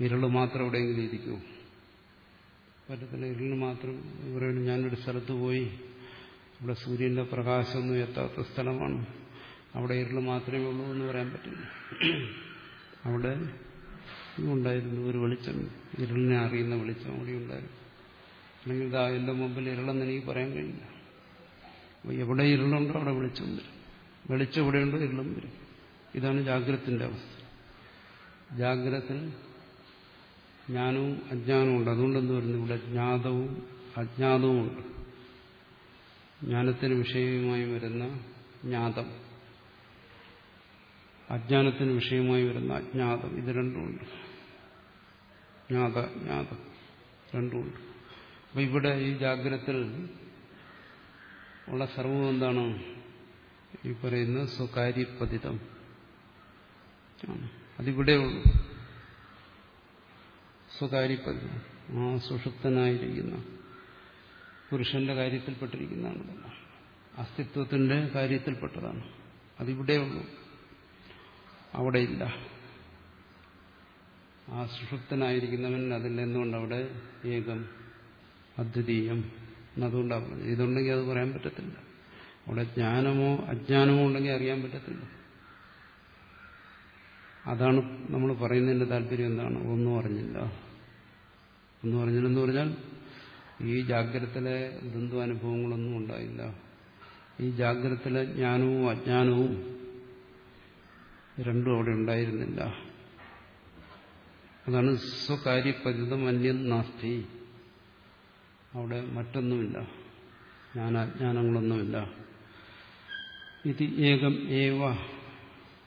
ഇരുൾ മാത്രം എവിടെയെങ്കിലും ഇരിക്കുമോ പറ്റത്തില്ല ഇരുളിന് മാത്രം. ഇവിടെ ഞാനൊരു സ്ഥലത്ത് പോയി. ഇവിടെ സൂര്യന്റെ പ്രകാശമൊന്നും എത്താത്ത സ്ഥലമാണ്. അവിടെ ഇരുൾ മാത്രമേ ഉള്ളൂ എന്ന് പറയാൻ പറ്റില്ല. അവിടെ ഉണ്ടായിരുന്നു ഒരു വെളിച്ചം. ഇരുളിനെ അറിയുന്ന വെളിച്ചം അവിടെ ഉണ്ടായിരുന്നു. അല്ലെങ്കിൽ ഇതാ എന്റെ മുമ്പിൽ ഇരുളെന്ന് എനിക്ക് പറയാൻ കഴിയില്ല. എവിടെ ഇരുളുണ്ടോ അവിടെ വെളിച്ചം വരും. വെളിച്ചം എവിടെയുണ്ടോ ഇരുളും വരും. ഇതാണ് ജാഗ്രതത്തിന്റെ അവസ്ഥ. ജാഗ്രതത്തിൽ ജ്ഞാനവും അജ്ഞാനവും ഉണ്ട്. അതുകൊണ്ട് എന്ത് വരുന്നു? ഇവിടെ ജ്ഞാതവും അജ്ഞാതവും ഉണ്ട്. ജ്ഞാനത്തിന് വിഷയമായി വരുന്ന ജ്ഞാതം. അജ്ഞാനത്തിന് വിഷയമായി വരുന്ന അജ്ഞാതം. ഇത് രണ്ടുമുണ്ട് ജ്ഞാത ജ്ഞാതം. രണ്ടുമുണ്ട് അപ്പൊ ഇവിടെ ഈ ജാഗ്രതത്തിൽ ഉള്ള സർവം എന്താണ്? ഈ പറയുന്ന സ്വകാര്യപതിതം. അതിവിടെ ഉള്ളു സ്വകാര്യപതിതം ആ സുഷുപ്തനായിരിക്കുന്ന. പുരുഷന്റെ കാര്യത്തിൽപ്പെട്ടിരിക്കുന്നതാണ്. അസ്തിത്വത്തിന്റെ കാര്യത്തിൽപ്പെട്ടതാണ്. അതിവിടെ ഉള്ളൂ അവിടെ ഇല്ല ആ സുഷുപ്തനായിരിക്കുന്നവൻ അതിൽ എന്തുകൊണ്ട് അവിടെ ഏകം അദ്വിതീയം എന്നതുകൊണ്ടാണ് ഇതുണ്ടെങ്കിൽ അത് പറയാൻ പറ്റത്തില്ല. അവിടെ ജ്ഞാനമോ അജ്ഞാനമോ ഉണ്ടെങ്കിൽ അറിയാൻ പറ്റത്തില്ല. അതാണ് നമ്മൾ പറയുന്നതിന്റെ താല്പര്യം എന്താണ്? ഒന്നും അറിഞ്ഞില്ല. ഒന്നും അറിഞ്ഞില്ലെന്ന് പറഞ്ഞാൽ ഈ ജാഗ്രതത്തിലെ ദ്വന്ദ്വ അനുഭവങ്ങളൊന്നും ഉണ്ടായില്ല. ഈ ജാഗ്രതത്തിലെ ജ്ഞാനവും അജ്ഞാനവും രണ്ടും അവിടെ ഉണ്ടായിരുന്നില്ല. അതാണ് സ്വകാര്യപതിതം അന്യം നാസ്തി. അവിടെ മറ്റൊന്നുമില്ല. ജ്ഞാനാജ്ഞാനങ്ങളൊന്നുമില്ല. ഇത് ഏകം ഏവ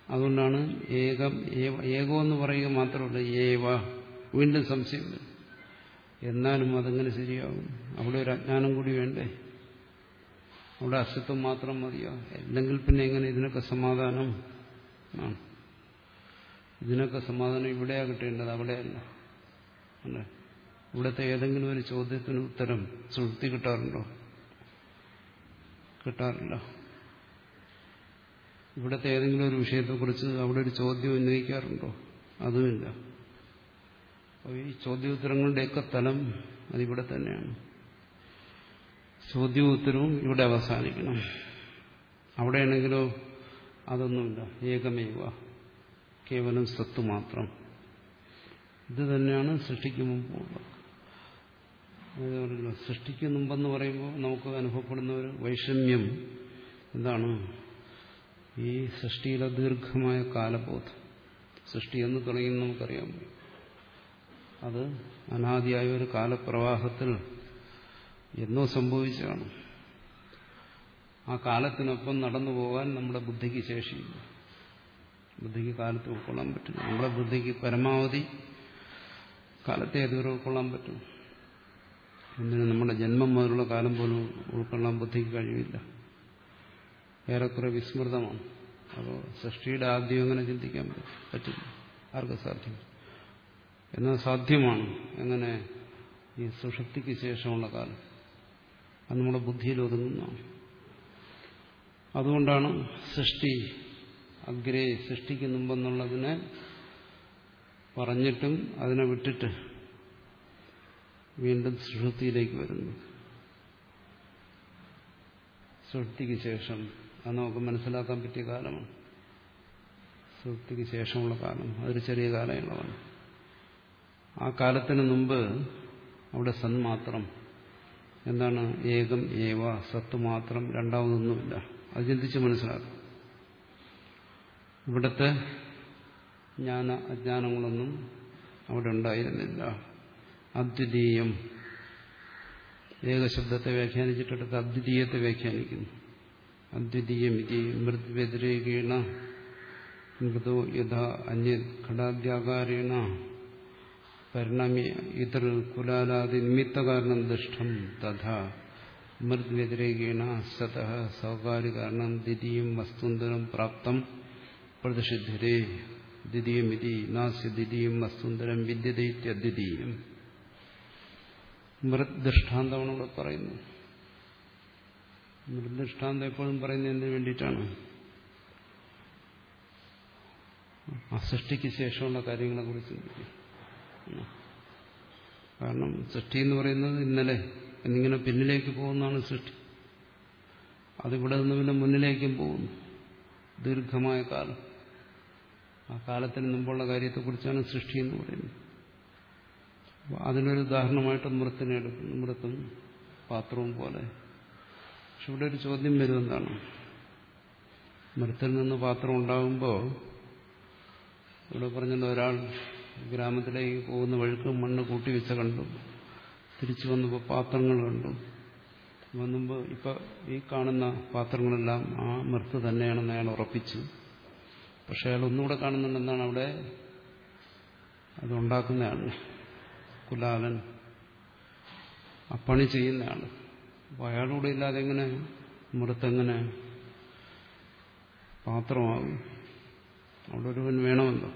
അതുകൊണ്ടാണ് ഏകം ഏകോ എന്ന് പറയുക മാത്രമല്ല ഏവ. വീണ്ടും സംശയം. എന്നാലും അതങ്ങനെ ശരിയാകും. അവിടെ ഒരു അജ്ഞാനം കൂടി വേണ്ടേ? അവിടെ അസ്തിത്വം മാത്രം മതിയോ? അല്ലെങ്കിൽ പിന്നെ എങ്ങനെ? ഇതിനൊക്കെ സമാധാനം ആണ്. ഇതിനൊക്കെ സമാധാനം ഇവിടെയാ കിട്ടേണ്ടത് അവിടെയല്ല. ഇവിടുത്തെ ഏതെങ്കിലും ഒരു ചോദ്യത്തിന് ഉത്തരം സുഹൃത്തി കിട്ടാറുണ്ടോ? കിട്ടാറില്ല. ഇവിടുത്തെ ഏതെങ്കിലും ഒരു വിഷയത്തെക്കുറിച്ച് അവിടെ ഒരു ചോദ്യം ഉന്നയിക്കാറുണ്ടോ? അതുമില്ല. അപ്പോൾ ഈ ചോദ്യോത്തരങ്ങളുടെയൊക്കെ തലം അതിവിടെ തന്നെയാണ്. ചോദ്യോത്തരവും ഇവിടെ അവസാനിക്കണം. അവിടെയാണെങ്കിലോ അതൊന്നുമില്ല. ഏകമേവ. കേവലം സത്ത് മാത്രം. ഇത് തന്നെയാണ് സൃഷ്ടിക്ക് മുമ്പുള്ള. സൃഷ്ടിക്ക് മുമ്പെന്ന് പറയുമ്പോൾ നമുക്ക് അനുഭവപ്പെടുന്ന ഒരു വൈഷമ്യം എന്താണ്? ഈ സൃഷ്ടിയിലെ ദീർഘമായ കാലബോധം. സൃഷ്ടി എന്ന് തുടങ്ങി നമുക്കറിയാം അത് അനാദിയായ ഒരു കാലപ്രവാഹത്തിൽ എന്നോ സംഭവിച്ചാണ് ആ കാലത്തിനൊപ്പം നടന്നു പോകാൻ നമ്മുടെ ബുദ്ധിക്ക് ശേഷിയില്ല. ബുദ്ധിക്ക് കാലത്ത് ഉൾക്കൊള്ളാൻ പറ്റില്ല. നമ്മുടെ ബുദ്ധിക്ക് പരമാവധി കാലത്തെ അതുവരെ ഉൾക്കൊള്ളാൻ പറ്റും. എന്തിന് നമ്മുടെ ജന്മം മുതലുള്ള കാലം പോലും ഉൾക്കൊള്ളാൻ ബുദ്ധിക്ക് കഴിയില്ല ഏറെക്കുറെ വിസ്മൃതമാണ്. അപ്പോൾ സൃഷ്ടിയുടെ ആദ്യം എങ്ങനെ ചിന്തിക്കാൻ പറ്റില്ല. ആർക്ക് സാധ്യം എന്നാൽ സാധ്യമാണ് എങ്ങനെ ഈ സുഷുപ്തിക്ക് ശേഷമുള്ള കാലം. അത് നമ്മുടെ ബുദ്ധിയിൽ ഒതുങ്ങുന്നതാണ്. അതുകൊണ്ടാണ് സൃഷ്ടി അഗ്രേ സൃഷ്ടിക്ക് മുമ്പെന്നുള്ളതിനെ പറഞ്ഞിട്ടും അതിനെ വിട്ടിട്ട് വീണ്ടും സുഷുപ്തിയിലേക്ക് വരുന്നു സുഷുപ്തിക്ക് ശേഷം അത് നമുക്ക് മനസ്സിലാക്കാൻ പറ്റിയ കാലമാണ്. സൂക്തിക്ക് ശേഷമുള്ള കാലം. അതൊരു ചെറിയ കാലയളവാണ്. ആ കാലത്തിന് മുമ്പ് അവിടെ സന്മാത്രം എന്താണ്? ഏകം ഏവ സത്ത് മാത്രം രണ്ടാമതൊന്നുമില്ല. അത് ചിന്തിച്ച് മനസ്സിലാക്കും. ഇവിടുത്തെ ജ്ഞാന അജ്ഞാനങ്ങളൊന്നും അവിടെ ഉണ്ടായിരുന്നില്ല. അദ്വിതീയം. ഏകശബ്ദത്തെ വ്യാഖ്യാനിച്ചിട്ടെടുത്ത് അദ്വിതീയത്തെ വ്യാഖ്യാനിക്കുന്നു. അദ്വിതീയം ഇത് മൃദ്വ്യതിരേകീണ മൃദോ യഥ അന്യ ഘടാദ്യാകാരേണ പരിണാമി ഇതർ കുലാലാദി നിമിത്തകാരണം ദുഷ്ടം തഥാ മൃദ്വ്യതിരേകീണ സത സൗകാര്യകാരണം ദ്വിതീയം വസ്തുന്തരം പ്രാപ്തം പ്രതിഷിദ്ധരേ ദ്വിതീയമിതി നാസ്യ ദ്വിതീയം വസ്തുന്തരം വിദ്യതയിത്യദ്വിതീയം മൃദ്ദൃഷ്ടാന്തമാണ് ഇവിടെ പറയുന്നത് മൃദ്ദൃഷ്ടാന്തം എപ്പോഴും പറയുന്നത് എന്തിനു വേണ്ടിയിട്ടാണ്? ആ സൃഷ്ടിക്ക് ശേഷമുള്ള കാര്യങ്ങളെ കുറിച്ച്. കാരണം സൃഷ്ടി എന്ന് പറയുന്നത് ഇന്നലെ എന്നിങ്ങനെ പിന്നിലേക്ക് പോകുന്നതാണ് സൃഷ്ടി. അതിവിടെ നിന്ന് പിന്നെ മുന്നിലേക്കും പോകുന്നു. ദീർഘമായ കാലം. ആ കാലത്തിന് മുമ്പുള്ള കാര്യത്തെക്കുറിച്ചാണ് സൃഷ്ടി എന്ന് പറയുന്നത്. അതിനൊരു ഉദാഹരണമായിട്ട് മൃത്തിനെ എടുക്കുന്നു. മൃത്തും പാത്രവും പോലെ. പക്ഷെ ഇവിടെ ഒരു ചോദ്യം വരും എന്താണ് മൃത്തിൽ നിന്ന് പാത്രം ഉണ്ടാകുമ്പോൾ ഇവിടെ പറഞ്ഞല്ലോ ഒരാൾ ഗ്രാമത്തിലേക്ക് പോകുന്ന വഴുക്ക് മണ്ണ് കൂട്ടി വെച്ച കണ്ടു. തിരിച്ചു വന്നപ്പോൾ പാത്രങ്ങൾ കണ്ടു. വന്നുമ്പോൾ ഇപ്പം ഈ കാണുന്ന പാത്രങ്ങളെല്ലാം ആ മൃത്ത് തന്നെയാണെന്ന് അയാൾ ഉറപ്പിച്ചു. പക്ഷെ അയാൾ ഒന്നുകൂടെ കാണുന്നുണ്ടെന്നാണ് അവിടെ? അതുണ്ടാക്കുന്നയാൾ കുലാലൻ. അപ്പണി പണി അയാളുകൂടെ ഇല്ലാതെ എങ്ങനെ? മൃത്തെങ്ങനെ? പാത്രമാകും അവിടെ ഒരുവൻ വേണമല്ലോ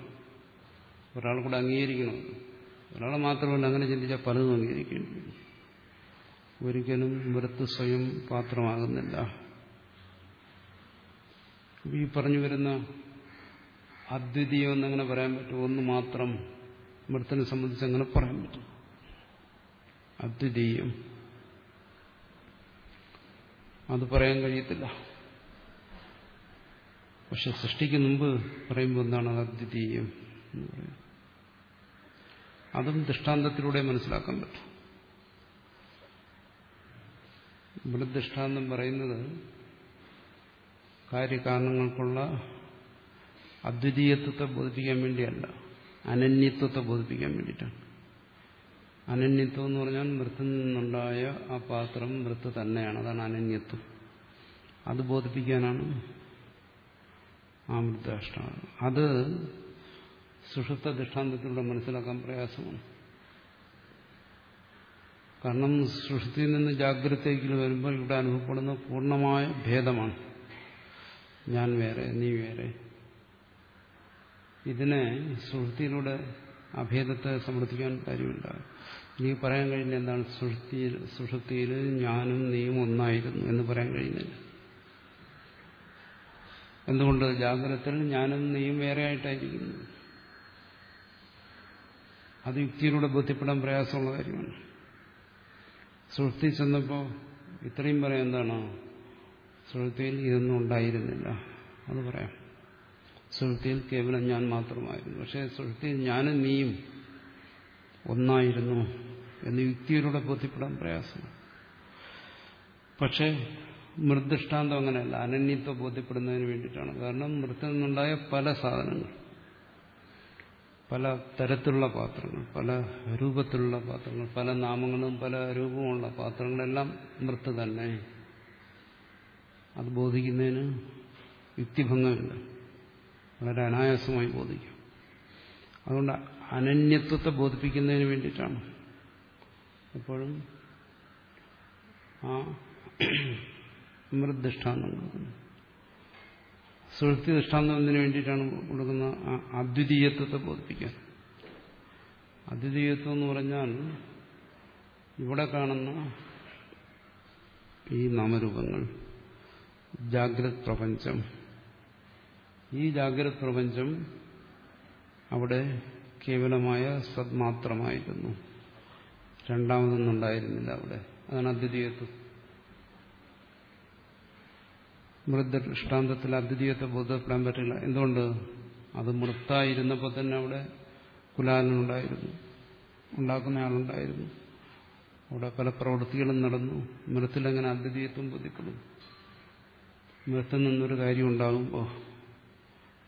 ഒരാൾ കൂടെ അംഗീകരിക്കണമല്ലോ ഒരാളെ മാത്രമല്ല അങ്ങനെ ചിന്തിച്ചാൽ പലതും അംഗീകരിക്കേണ്ടി വരും. ഒരിക്കലും മൃത്ത് സ്വയം പാത്രമാകുന്നില്ല. ഈ പറഞ്ഞു വരുന്ന അദ്വിതീയം എന്നങ്ങനെ പറയാൻ പറ്റും ഒന്ന് മാത്രം മൃത്തിനെ സംബന്ധിച്ച് അങ്ങനെ പറയാൻ പറ്റും. അദ്വിതീയം. അത് പറയാൻ കഴിയത്തില്ല. പക്ഷെ സൃഷ്ടിക്ക് മുമ്പ് പറയുമ്പോൾ എന്താണ് അദ്വിതീയം എന്ന് പറയുന്നത്? അതും ദൃഷ്ടാന്തത്തിലൂടെ മനസ്സിലാക്കാൻ പറ്റും. ഇവിടെ ദൃഷ്ടാന്തം പറയുന്നത് കാര്യകാരണങ്ങൾക്കുള്ള അദ്വിതീയത്വത്തെ ബോധിപ്പിക്കാൻ വേണ്ടിയല്ല അനന്യത്വത്തെ ബോധിപ്പിക്കാൻ വേണ്ടിയിട്ടാണ്. അനന്യത്വം എന്ന് പറഞ്ഞാൽ മൃത്തിൽ നിന്നുണ്ടായ ആ പാത്രം മൃത്ത് തന്നെയാണ്. അതാണ് അനന്യത്വം. അത് ബോധിപ്പിക്കാനാണ് മൃദ്ധാഷ്ടാനം അത് സുഷുപ്ത ദൃഷ്ടാന്തത്തിലൂടെ മനസ്സിലാക്കാൻ പ്രയാസമാണ്. കാരണം സൃഷ്ടിയിൽ നിന്ന് ജാഗ്രതയ്ക്ക് വരുമ്പോൾ ഇവിടെ അനുഭവപ്പെടുന്ന പൂർണമായ ഭേദമാണ്. ഞാൻ വേറെ നീ വേറെ. ഇതിനെ സുഹൃത്തിയിലൂടെ അഭേദത്തെ സമർത്ഥിക്കാൻ കാര്യമില്ല. എനിക്ക് പറയാൻ കഴിയുന്ന എന്താണ്? സുഷുപ്തിയിൽ സുഷുപ്തിയിൽ ഞാനും നീയും ഒന്നായിരുന്നു എന്ന് പറയാൻ കഴിയുന്നില്ല എന്തുകൊണ്ട്? ജാഗ്രതത്തിൽ ഞാനും നീയും വേറെ ആയിട്ടായിരിക്കുന്നു അത് യുക്തിയിലൂടെ ബോധ്യപ്പെടാൻ പ്രയാസമുള്ള കാര്യമാണ്. സുഹൃത്തി ചെന്നപ്പോൾ ഇത്രയും പറയാം എന്താണ്? സുഹൃത്തിയിൽ ഇതൊന്നും ഉണ്ടായിരുന്നില്ല. അത് പറയാം. സുഹൃത്തിയിൽ കേവലം ഞാൻ മാത്രമായിരുന്നു. പക്ഷേ സുഹൃത്തിയിൽ ഞാനും നീയും ഒന്നായിരുന്നു എന്ന് യുക്തിയിലൂടെ ബോധ്യപ്പെടാൻ പ്രയാസമാണ്. പക്ഷേ മൃദൃഷ്ടാന്തം അങ്ങനെയല്ല. അനന്യത്വം ബോധ്യപ്പെടുന്നതിന് വേണ്ടിയിട്ടാണ്. കാരണം മൃത്തിൽ നിന്നുണ്ടായ പല സാധനങ്ങൾ പല തരത്തിലുള്ള പാത്രങ്ങൾ പല രൂപത്തിലുള്ള പാത്രങ്ങൾ പല നാമങ്ങളും പല രൂപമുള്ള പാത്രങ്ങളെല്ലാം മൃത്ത് തന്നെ. അത് ബോധിക്കുന്നതിന് യുക്തിഭംഗമില്ല. വളരെ അനായാസമായി ബോധിക്കും. അതുകൊണ്ട് അനന്യത്വത്തെ ബോധിപ്പിക്കുന്നതിന് വേണ്ടിയിട്ടാണ് എപ്പോഴും ആ മൃദൃഷ്ടാന്തം കൊടുക്കുന്നു സുഹൃത്തി ദൃഷ്ടാന്തം എന്തിനു വേണ്ടിയിട്ടാണ് കൊടുക്കുന്ന അദ്വിതീയത്വത്തെ ബോധിപ്പിക്കാൻ. അദ്വിതീയത്വം എന്ന് പറഞ്ഞാൽ ഇവിടെ കാണുന്ന ഈ നാമരൂപങ്ങൾ ജാഗ്രത് പ്രപഞ്ചം. ഈ ജാഗ്രത് പ്രപഞ്ചം അവിടെ കേവലമായ സത്മാത്രമായിരുന്നു രണ്ടാമതൊന്നുണ്ടായിരുന്നില്ല അവിടെ. അതാണ് അദ്വിതീയത്വം. മൃദൃഷ്ടാന്തത്തിൽ അദ്വിതീയത്തെ ബോധപ്പെടാൻ പറ്റില്ല. എന്തുകൊണ്ട്? അത് മൃത്തായിരുന്നപ്പോൾ തന്നെ അവിടെ കുലാലനുണ്ടായിരുന്നു ഉണ്ടാക്കുന്നയാളുണ്ടായിരുന്നു. അവിടെ പല പ്രവൃത്തികളും നടന്നു. മൃത്തിലെങ്ങനെ അദ്വിതീയത്വം ബോധിക്കണം മൃത്തിൽ നിന്നൊരു കാര്യം ഉണ്ടാകുമ്പോൾ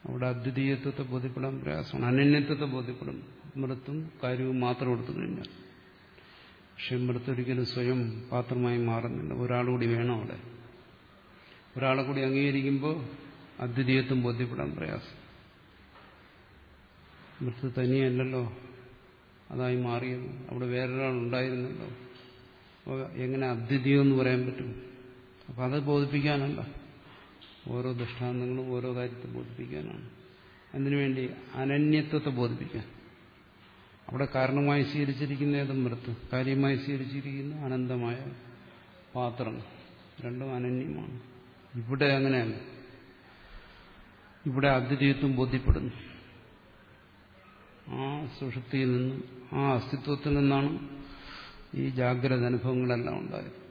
അവിടെ അദ്വിതീയത്വത്തെ ബോധ്യപ്പെടാൻ പ്രയാസമാണ്. അനന്യത്വത്തെ ബോധ്യപ്പെടും. മൃത്തും കാര്യവും മാത്രം എടുത്തു കഴിഞ്ഞാൽ. പക്ഷെ മൃത്തൊരിക്കലും സ്വയം പാത്രമായി മാറുന്നില്ല. ഒരാളുകൂടി വേണം അവിടെ. ഒരാളെ കൂടി അംഗീകരിക്കുമ്പോൾ അദ്വിതീയത്വം ബോധ്യപ്പെടാൻ പ്രയാസം. മൃത്ത് തനിയല്ലല്ലോ അതായി മാറിയത്. അവിടെ വേറൊരാൾ ഉണ്ടായിരുന്നല്ലോ. അപ്പോൾ എങ്ങനെ അദ്വിതീയം എന്ന് പറയാൻ പറ്റും? അപ്പം അത് ബോധിപ്പിക്കാനല്ല. ഓരോ ദൃഷ്ടാന്തങ്ങളും ഓരോ കാര്യത്തെ ബോധിപ്പിക്കാനാണ്. അതിനുവേണ്ടി അനന്യത്വത്തെ ബോധിപ്പിക്കാൻ. അവിടെ കാരണമായി സ്വീകരിച്ചിരിക്കുന്ന ഏതും മൃത്ത് കാര്യമായി സ്വീകരിച്ചിരിക്കുന്ന അനന്തമായ പാത്രം. രണ്ടും അനന്യമാണ്. ഇവിടെ അങ്ങനെയല്ല. ഇവിടെ അദ്വിതീയത്വം ബോധ്യപ്പെടുന്നു. ആ സുഷുപ്തിയിൽ നിന്നും ആ അസ്തിത്വത്തിൽ നിന്നാണ് ഈ ജാഗ്രത അനുഭവങ്ങളെല്ലാം ഉണ്ടായത്.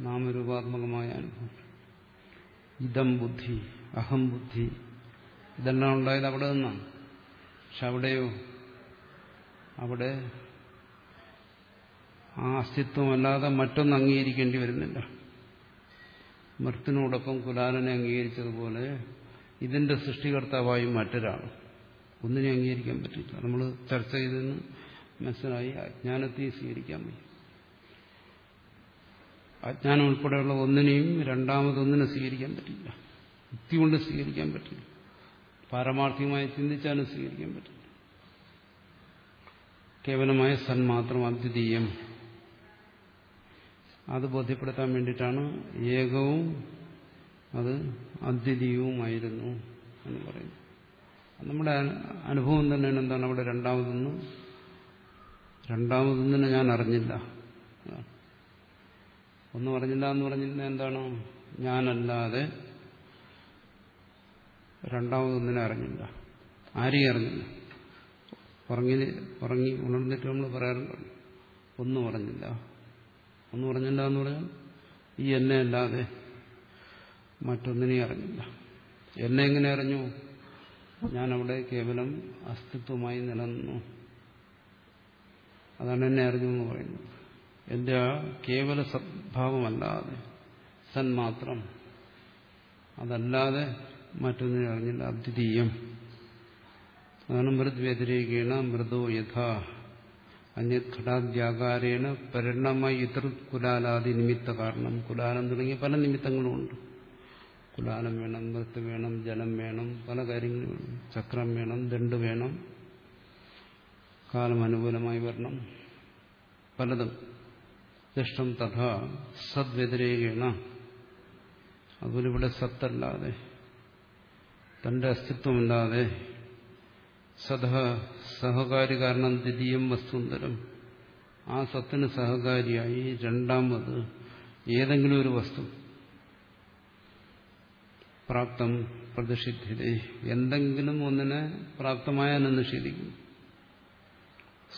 നാമരൂപാത്മകമായ അനുഭവം. ഇതം ബുദ്ധി അഹം ബുദ്ധി. ഇതെല്ലാം ഉണ്ടായത് അവിടെ നിന്നാണ്. പക്ഷെ അവിടെയോ അവിടെ ആ അസ്തിത്വമല്ലാതെ മറ്റൊന്ന് അംഗീകരിക്കേണ്ടി വരുന്നില്ല. മൃത്തിനോടൊപ്പം കുലാലനെ അംഗീകരിച്ചതുപോലെ ഇതിന്റെ സൃഷ്ടികർത്താവായും മറ്റൊരാൾ ഒന്നിനെ അംഗീകരിക്കാൻ പറ്റില്ല. നമ്മൾ ചർച്ച ചെയ്തെന്ന് മനസ്സിലായി. അജ്ഞാനത്തെ സ്വീകരിക്കാൻ പറ്റും അജ്ഞാനം ഉൾപ്പെടെയുള്ള ഒന്നിനെയും രണ്ടാമതൊന്നിനെ സ്വീകരിക്കാൻ പറ്റില്ല. യുക്തി കൊണ്ട് സ്വീകരിക്കാൻ പറ്റില്ല. പാരമാർത്ഥികമായി ചിന്തിച്ചാലും സ്വീകരിക്കാൻ പറ്റില്ല. കേവലമായ സൻ മാത്രം അദ്വിതീയം. അത് ബോധ്യപ്പെടുത്താൻ വേണ്ടിയിട്ടാണ് ഏകവും അത് അദ്വിതീയവുമായിരുന്നു എന്ന് പറയുന്നു നമ്മുടെ അനുഭവം തന്നെയാണ് എന്താണ് അവിടെ രണ്ടാമതൊന്ന്? രണ്ടാമതൊന്നിനെ ഞാൻ അറിഞ്ഞില്ല. ഒന്നും അറിഞ്ഞില്ല എന്ന് പറഞ്ഞിരുന്ന എന്താണ്? ഞാനല്ലാതെ രണ്ടാമതൊന്നിനെ അറിഞ്ഞില്ല. ആരെയും അറിഞ്ഞില്ല. പറഞ്ഞ് പറഞ്ഞ് ഉണർന്നിട്ട് നമ്മൾ പറയാറുണ്ട്. ഒന്നും പറഞ്ഞില്ല. ഒന്നും പറഞ്ഞില്ല എന്ന് പറഞ്ഞാൽ ഈ എന്നെ അല്ലാതെ മറ്റൊന്നിനെയും അറിഞ്ഞില്ല. എന്നെ എങ്ങനെ അറിഞ്ഞു? ഞാൻ അവിടെ കേവലം അസ്തിത്വമായി നിലനിന്നു. അതാണ് എന്നെ അറിഞ്ഞു എന്ന് പറയുന്നത്. എന്റെ ആ കേവല സദ്ഭാവമല്ലാതെ സന്മാത്രം അതല്ലാതെ മറ്റൊന്നിനെ അറിഞ്ഞില്ല. അദ്വിതീയം. അതാണ് മൃദ് വ്യതിരേകേണ മൃദോ യഥാ അന്യഘടാദ്യാകാരേണ പരിണമ ഇതൃ കുലാലാദി നിമിത്ത കാരണം കുലാലം തുടങ്ങിയ പല നിമിത്തങ്ങളുമുണ്ട്. കുലാലം വേണം മൃത്ത് വേണം ജലം വേണം പല കാര്യങ്ങളും വേണം ചക്രം വേണം ദണ്ട് വേണം കാലം അനുകൂലമായി വരണം. പലതും. ദഷ്ടം തഥാ സദ്വ്യതിരേകേണ. അതുപോലെ ഇവിടെ സത്തല്ലാതെ തന്റെ അസ്തിത്വമില്ലാതെ സദ സഹകാരി കാരണം ദ്വിതീയം വസ്തുന്തരം. ആ സത്തിന് സഹകാരിയായി രണ്ടാമത് ഏതെങ്കിലും ഒരു വസ്തു പ്രാപ്തം പ്രതിഷിദ്ധ്യത എന്തെങ്കിലും ഒന്നിനെ പ്രാപ്തമായാൽ നിഷേധിക്കും.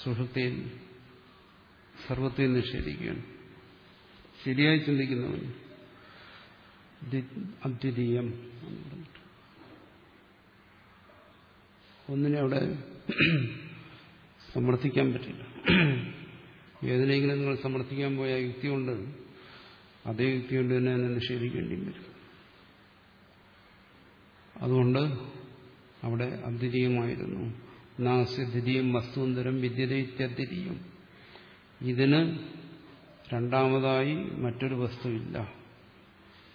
സുഹൃത്തിൽ സർവത്തെയും നിഷേധിക്കുകയാണ്. ശരിയായി ചിന്തിക്കുന്നവൻ അദ്വിതീയം ഒന്നിനെ അവിടെ സമർത്ഥിക്കാൻ പറ്റില്ല. ഏതിനെങ്കിലും നിങ്ങൾ സമർത്ഥിക്കാൻ പോയ യുക്തി കൊണ്ട് അതേ യുക്തി കൊണ്ട് തന്നെ അതിനെ നിഷേധിക്കേണ്ടി വരും. അതുകൊണ്ട് അവിടെ അദ്വിതീയമായിരുന്നു. നാസ്യദ്വിതീയം വസ്തുന്തരം വിദ്യതയിത്യദ്വിതീയം ഇതിന് രണ്ടാമതായി മറ്റൊരു വസ്തുവില്ല.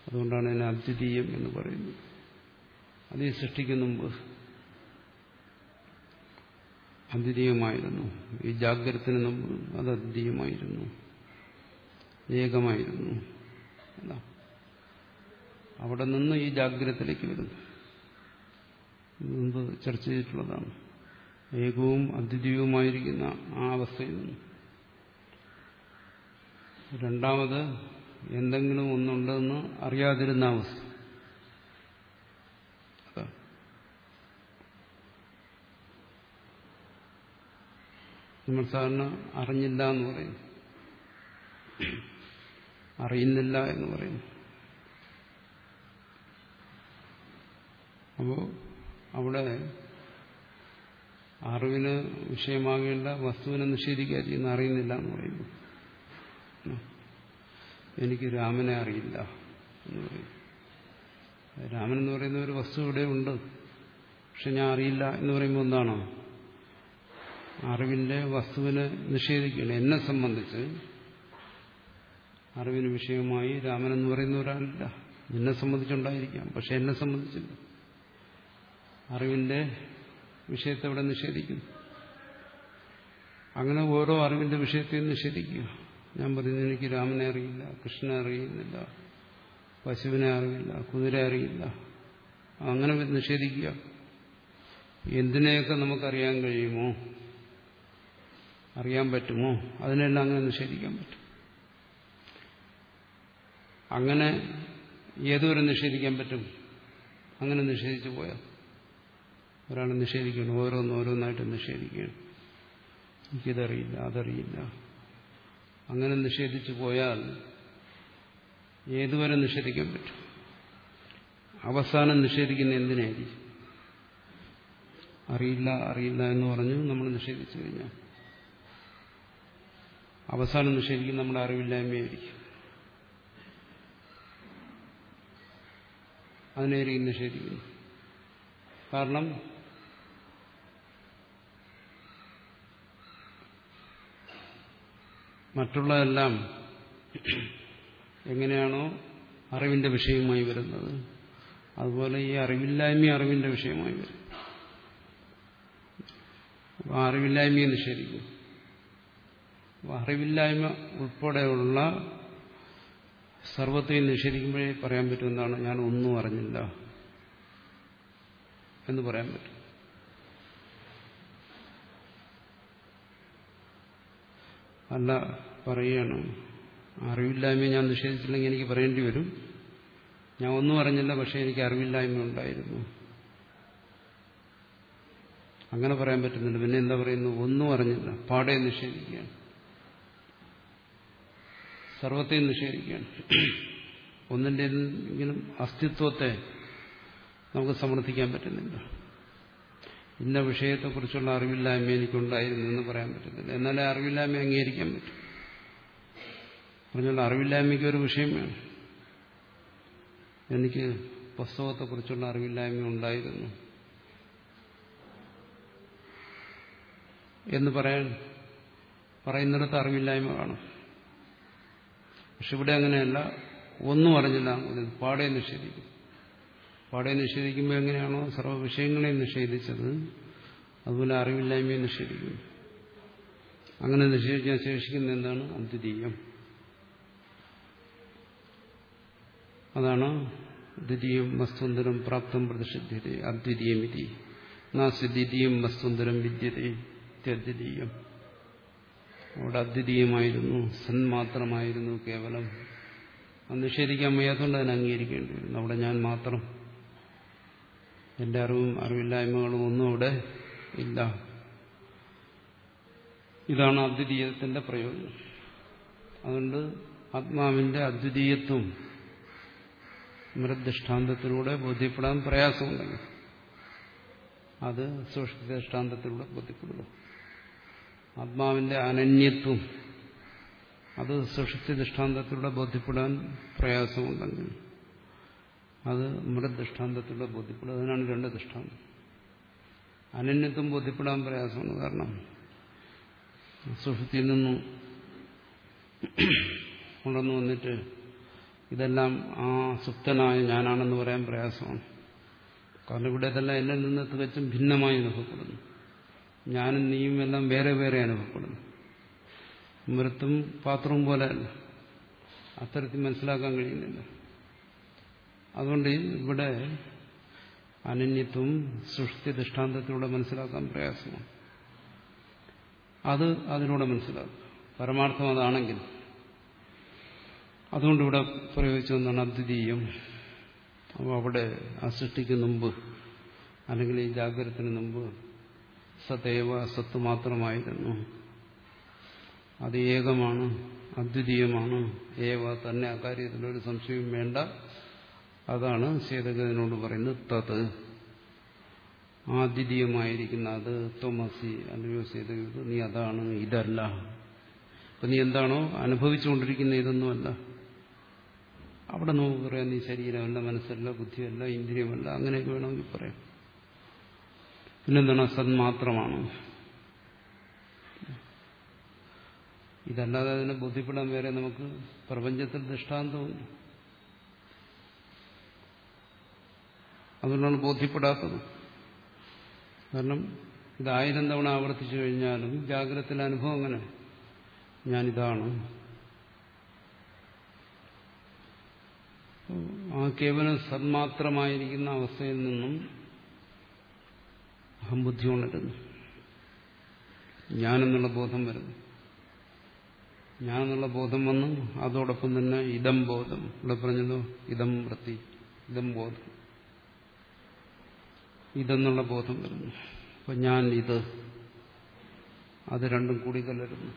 അതുകൊണ്ടാണ് അതിനെ അദ്വിതീയം എന്ന് പറയുന്നത്. അത് സൃഷ്ടിക്കുന്ന മുമ്പ് അദ്വിതീയമായിരുന്നു ഈ ജാഗ്രതത്തിന് മുമ്പ് അത് അദ്വിതീയമായിരുന്നു ഏകമായിരുന്നു. അവിടെ നിന്ന് ഈ ജാഗ്രതത്തിലേക്ക് വരുന്നു. മുമ്പ് ചർച്ച ചെയ്തിട്ടുള്ളതാണ്. ഏകവും അദ്വിതീയവുമായിരിക്കുന്ന ആ അവസ്ഥയിൽ നിന്ന്. രണ്ടാമത് എന്തെങ്കിലും ഒന്നുണ്ടെന്ന് അറിയാതിരുന്ന അവസ്ഥ. നമ്മൾ സാധാരണ അറിഞ്ഞില്ല എന്ന് പറയുന്നു അറിയുന്നില്ല എന്ന് പറയുന്നു അപ്പോൾ അവിടെ അറിവിന് വിഷയമാകേണ്ട വസ്തുവിനെ നിഷേധിക്കുക ചെയ്യുന്ന അറിയുന്നില്ല എന്ന് പറയുന്നു. എനിക്ക് രാമനെ അറിയില്ല എന്ന് പറയും. രാമൻ എന്ന് പറയുന്ന ഒരു വസ്തു ഇവിടെ ഉണ്ട്. പക്ഷെ ഞാൻ അറിയില്ല എന്ന് പറയുമ്പോൾ എന്താണോ? അറിവിന്റെ വസ്തുവിനെ നിഷേധിക്കുകയാണ്. എന്നെ സംബന്ധിച്ച് അറിവിന് വിഷയമായി രാമൻ എന്ന് പറയുന്ന ഒരാളില്ല എന്നെ സംബന്ധിച്ചുണ്ടായിരിക്കാം. പക്ഷെ എന്നെ സംബന്ധിച്ചില്ല. അറിവിന്റെ വിഷയത്തെ ഇവിടെ നിഷേധിക്കുന്നു. അങ്ങനെ ഓരോ അറിവിന്റെ വിഷയത്തെയും നിഷേധിക്കുക. ഞാൻ പറയുന്നത് എനിക്ക് രാമനെ അറിയില്ല കൃഷ്ണനെ അറിയുന്നില്ല പശുവിനെ അറിയില്ല കുതിര അറിയില്ല. അങ്ങനെ നിഷേധിക്കുക. എന്തിനെയൊക്കെ നമുക്കറിയാൻ കഴിയുമോ? അറിയാൻ പറ്റുമോ? അതിനെല്ലാം അങ്ങനെ നിഷേധിക്കാൻ പറ്റും. അങ്ങനെ ഏതുവരെ നിഷേധിക്കാൻ പറ്റും? അങ്ങനെ നിഷേധിച്ചു പോയാൽ ഒരാൾ നിഷേധിക്കണം ഓരോന്ന് ഓരോന്നായിട്ട് നിഷേധിക്കുകയാണ്. എനിക്കിതറിയില്ല അതറിയില്ല. അങ്ങനെ നിഷേധിച്ചു പോയാൽ ഏതുവരെ നിഷേധിക്കാൻ പറ്റും? അവസാനം നിഷേധിക്കുന്ന എന്തിനായിരിക്കും? അറിയില്ല അറിയില്ല എന്ന് പറഞ്ഞു നമ്മൾ നിഷേധിച്ചു കഴിഞ്ഞാൽ അവസാനം ശരിക്കും നമ്മുടെ അറിവില്ലായ്മയായിരിക്കും. അതിനായിരിക്കും നിഷേധിക്കുന്നു കാരണം മറ്റുള്ളതെല്ലാം എങ്ങനെയാണോ അറിവിന്റെ വിഷയമായി വരുന്നത്. അതുപോലെ ഈ അറിവില്ലായ്മ അറിവിന്റെ വിഷയമായി വരും. അപ്പോൾ അറിവില്ലായ്മയെ നിഷേധിക്കും അറിവില്ലായ്മ ഉൾപ്പെടെയുള്ള സർവത്തെയും നിഷേധിക്കുമ്പോഴേ പറയാൻ പറ്റുമെന്നാണ് ഞാൻ ഒന്നും അറിഞ്ഞില്ല എന്ന് പറയാൻ പറ്റും. അല്ല പറയുകയാണ് അറിവില്ലായ്മ ഞാൻ നിഷേധിച്ചില്ലെങ്കിൽ എനിക്ക് പറയേണ്ടി വരും. ഞാൻ ഒന്നും അറിഞ്ഞില്ല പക്ഷെ എനിക്ക് അറിവില്ലായ്മ ഉണ്ടായിരുന്നു. അങ്ങനെ പറയാൻ പറ്റുന്നില്ല പിന്നെ എന്താ പറയുന്നു? ഒന്നും അറിഞ്ഞില്ല പാടെ നിഷേധിക്കുകയാണ്. സർവത്തെയും നിഷേധിക്കുകയാണ്. ഒന്നിന്റെ എങ്കിലും അസ്തിത്വത്തെ നമുക്ക് സമർത്ഥിക്കാൻ പറ്റുന്നില്ല. ഇന്ന വിഷയത്തെക്കുറിച്ചുള്ള അറിവില്ലായ്മ എനിക്കുണ്ടായിരുന്നു എന്ന് പറയാൻ പറ്റുന്നില്ല എന്നാലേ അറിവില്ലായ്മ അംഗീകരിക്കാൻ പറ്റും. പറഞ്ഞാൽ അറിവില്ലായ്മയ്ക്ക് ഒരു വിഷയം വേണം എനിക്ക് പുസ്തകത്തെക്കുറിച്ചുള്ള അറിവില്ലായ്മ ഉണ്ടായിരുന്നു എന്ന് പറയാൻ പറയുന്നിടത്ത് അറിവില്ലായ്മ കാണും. പക്ഷെ ഇവിടെ അങ്ങനെയല്ല. ഒന്നും അറിഞ്ഞില്ല. പാടെ നിഷേധിക്കും. പാടെ നിഷേധിക്കുമ്പോൾ എങ്ങനെയാണോ സർവ വിഷയങ്ങളെയും നിഷേധിച്ചത്. അതുപോലെ അറിവില്ലായ്മയെ നിഷേധിക്കുന്നു അങ്ങനെ നിഷേധിക്കാൻ ശേഷിക്കുന്ന എന്താണ്? അദ്വിതീയം. അതാണ് ദ്വിതീയം വസ്തുന്തരം പ്രാപ്തം പ്രതിഷിധ്യത അദ്വിതീയം ഇതി നാസ്തി ദ്വിതീയം വസ്തുന്തരം വിദ്യതേ. അദ്വിതീയം അവിടെ അദ്വിതീയമായിരുന്നു സന്മാത്രമായിരുന്നു കേവലം. അത് നിഷേധിക്കാൻ വയ്യാത്തതുകൊണ്ട് അതിനെ അംഗീകരിക്കേണ്ടി വരുന്നു. അവിടെ ഞാൻ മാത്രം. എന്റെ അറിവും അറിവില്ലായ്മകളും ഒന്നും അവിടെ ഇല്ല. ഇതാണ് അദ്വിതീയത്തിന്റെ പ്രയോജനം. അതുകൊണ്ട് ആത്മാവിന്റെ അദ്വിതീയത്വം മൃദൃഷ്ടാന്തത്തിലൂടെ ബോധ്യപ്പെടാൻ പ്രയാസമുണ്ടെങ്കിൽ അത് സൂക്ഷ്മ ദൃഷ്ടാന്തത്തിലൂടെ ബോധ്യപ്പെടുന്നു. ആത്മാവിന്റെ അനന്യത്വം. അത് സുഷുപ്തി ദൃഷ്ടാന്തത്തിലൂടെ ബോധ്യപ്പെടാൻ പ്രയാസമുണ്ടെങ്കിൽ അത് മൃദൃഷ്ടാന്തത്തിലൂടെ ബോധ്യപ്പെടും. അതിനാണ് രണ്ട് ദൃഷ്ടാന്തം. അനന്യത്വം ബോധ്യപ്പെടാൻ പ്രയാസമാണ്. കാരണം സുഷുപ്തിയിൽ നിന്നും ഉണർന്നു വന്നിട്ട് ഇതെല്ലാം ആ സുപ്തനായ ഞാനാണെന്ന് പറയാൻ പ്രയാസമാണ്. കാരണം ഇവിടെ ഇതെല്ലാം എന്നിൽ നിന്ന് തികച്ചും ഭിന്നമായി അനുഭവപ്പെടുന്നു. ഞാനും നീയും എല്ലാം വേറെ വേറെ അനുഭവപ്പെടുന്നു. മൃത്തും പാത്രവും പോലെ അല്ല. അത്തരത്തിൽ മനസ്സിലാക്കാൻ കഴിയുന്നില്ല. അതുകൊണ്ട് ഇവിടെ അനന്യത്വം സൃഷ്ടി ദൃഷ്ടാന്തത്തിലൂടെ മനസ്സിലാക്കാൻ പ്രയാസമാണ്. അത് അതിലൂടെ മനസ്സിലാക്കും. പരമാർത്ഥം അതാണെങ്കിൽ. അതുകൊണ്ട് ഇവിടെ പ്രയോഗിച്ചു വന്നാണ് അദ്വിതീയം. അപ്പോൾ അവിടെ ആ സൃഷ്ടിക്ക് മുമ്പ് അല്ലെങ്കിൽ ഈ ജാഗ്രതത്തിന് മുമ്പ് സതേവ സത്ത് മാത്രമായിരുന്നു. അത് ഏകമാണ് അദ്വിതീയമാണ്. ഏവ തന്നെ അക്കാര്യത്തിലൊരു സംശയവും വേണ്ട. അതാണ് സേതകതിനോട് പറയുന്നത് തത്. ആദ്വിതീയമായിരിക്കുന്ന അത് ത്വമസി അല്ലയോ സേതകത് നീ അതാണ് ഇതല്ല. അപ്പൊ നീ എന്താണോ അനുഭവിച്ചുകൊണ്ടിരിക്കുന്ന ഇതൊന്നുമല്ല. അവിടെ നമുക്ക് പറയാം നീ ശരീരമല്ല മനസ്സല്ല ബുദ്ധിയല്ല ഇന്ദ്രിയമല്ല അങ്ങനെയൊക്കെ വേണമെങ്കിൽ പറയാം. പിന്നെന്താണ്? സന്മാത്രമാണ്. ഇതല്ലാതെ അതിനെ ബോധ്യപ്പെടാൻ വേറെ നമുക്ക് പ്രപഞ്ചത്തിൽ ദൃഷ്ടാന്തവും അതുകൊണ്ടാണ് ബോധ്യപ്പെടാത്തത്. കാരണം ഇത് ആയിരം തവണ ആവർത്തിച്ചു കഴിഞ്ഞാലും ജാഗ്രതത്തിലെ അനുഭവം അങ്ങനെ. ഞാനിതാണ്. ആ കേവലം സന്മാത്രമായിരിക്കുന്ന അവസ്ഥയിൽ നിന്നും അഹംബുദ്ധി ഉണരുന്നു ഞാനെന്നുള്ള ബോധം വരുന്നു. ഞാനെന്നുള്ള ബോധം വന്നു അതോടൊപ്പം തന്നെ ഇതം ബോധം. ഇവിടെ പറഞ്ഞല്ലോ ഇതം വൃത്തി ഇതം ബോധം. ഇതെന്നുള്ള ബോധം വരുന്നു. അപ്പൊ ഞാൻ ഇത് അത് രണ്ടും കൂടി കലരുന്നു.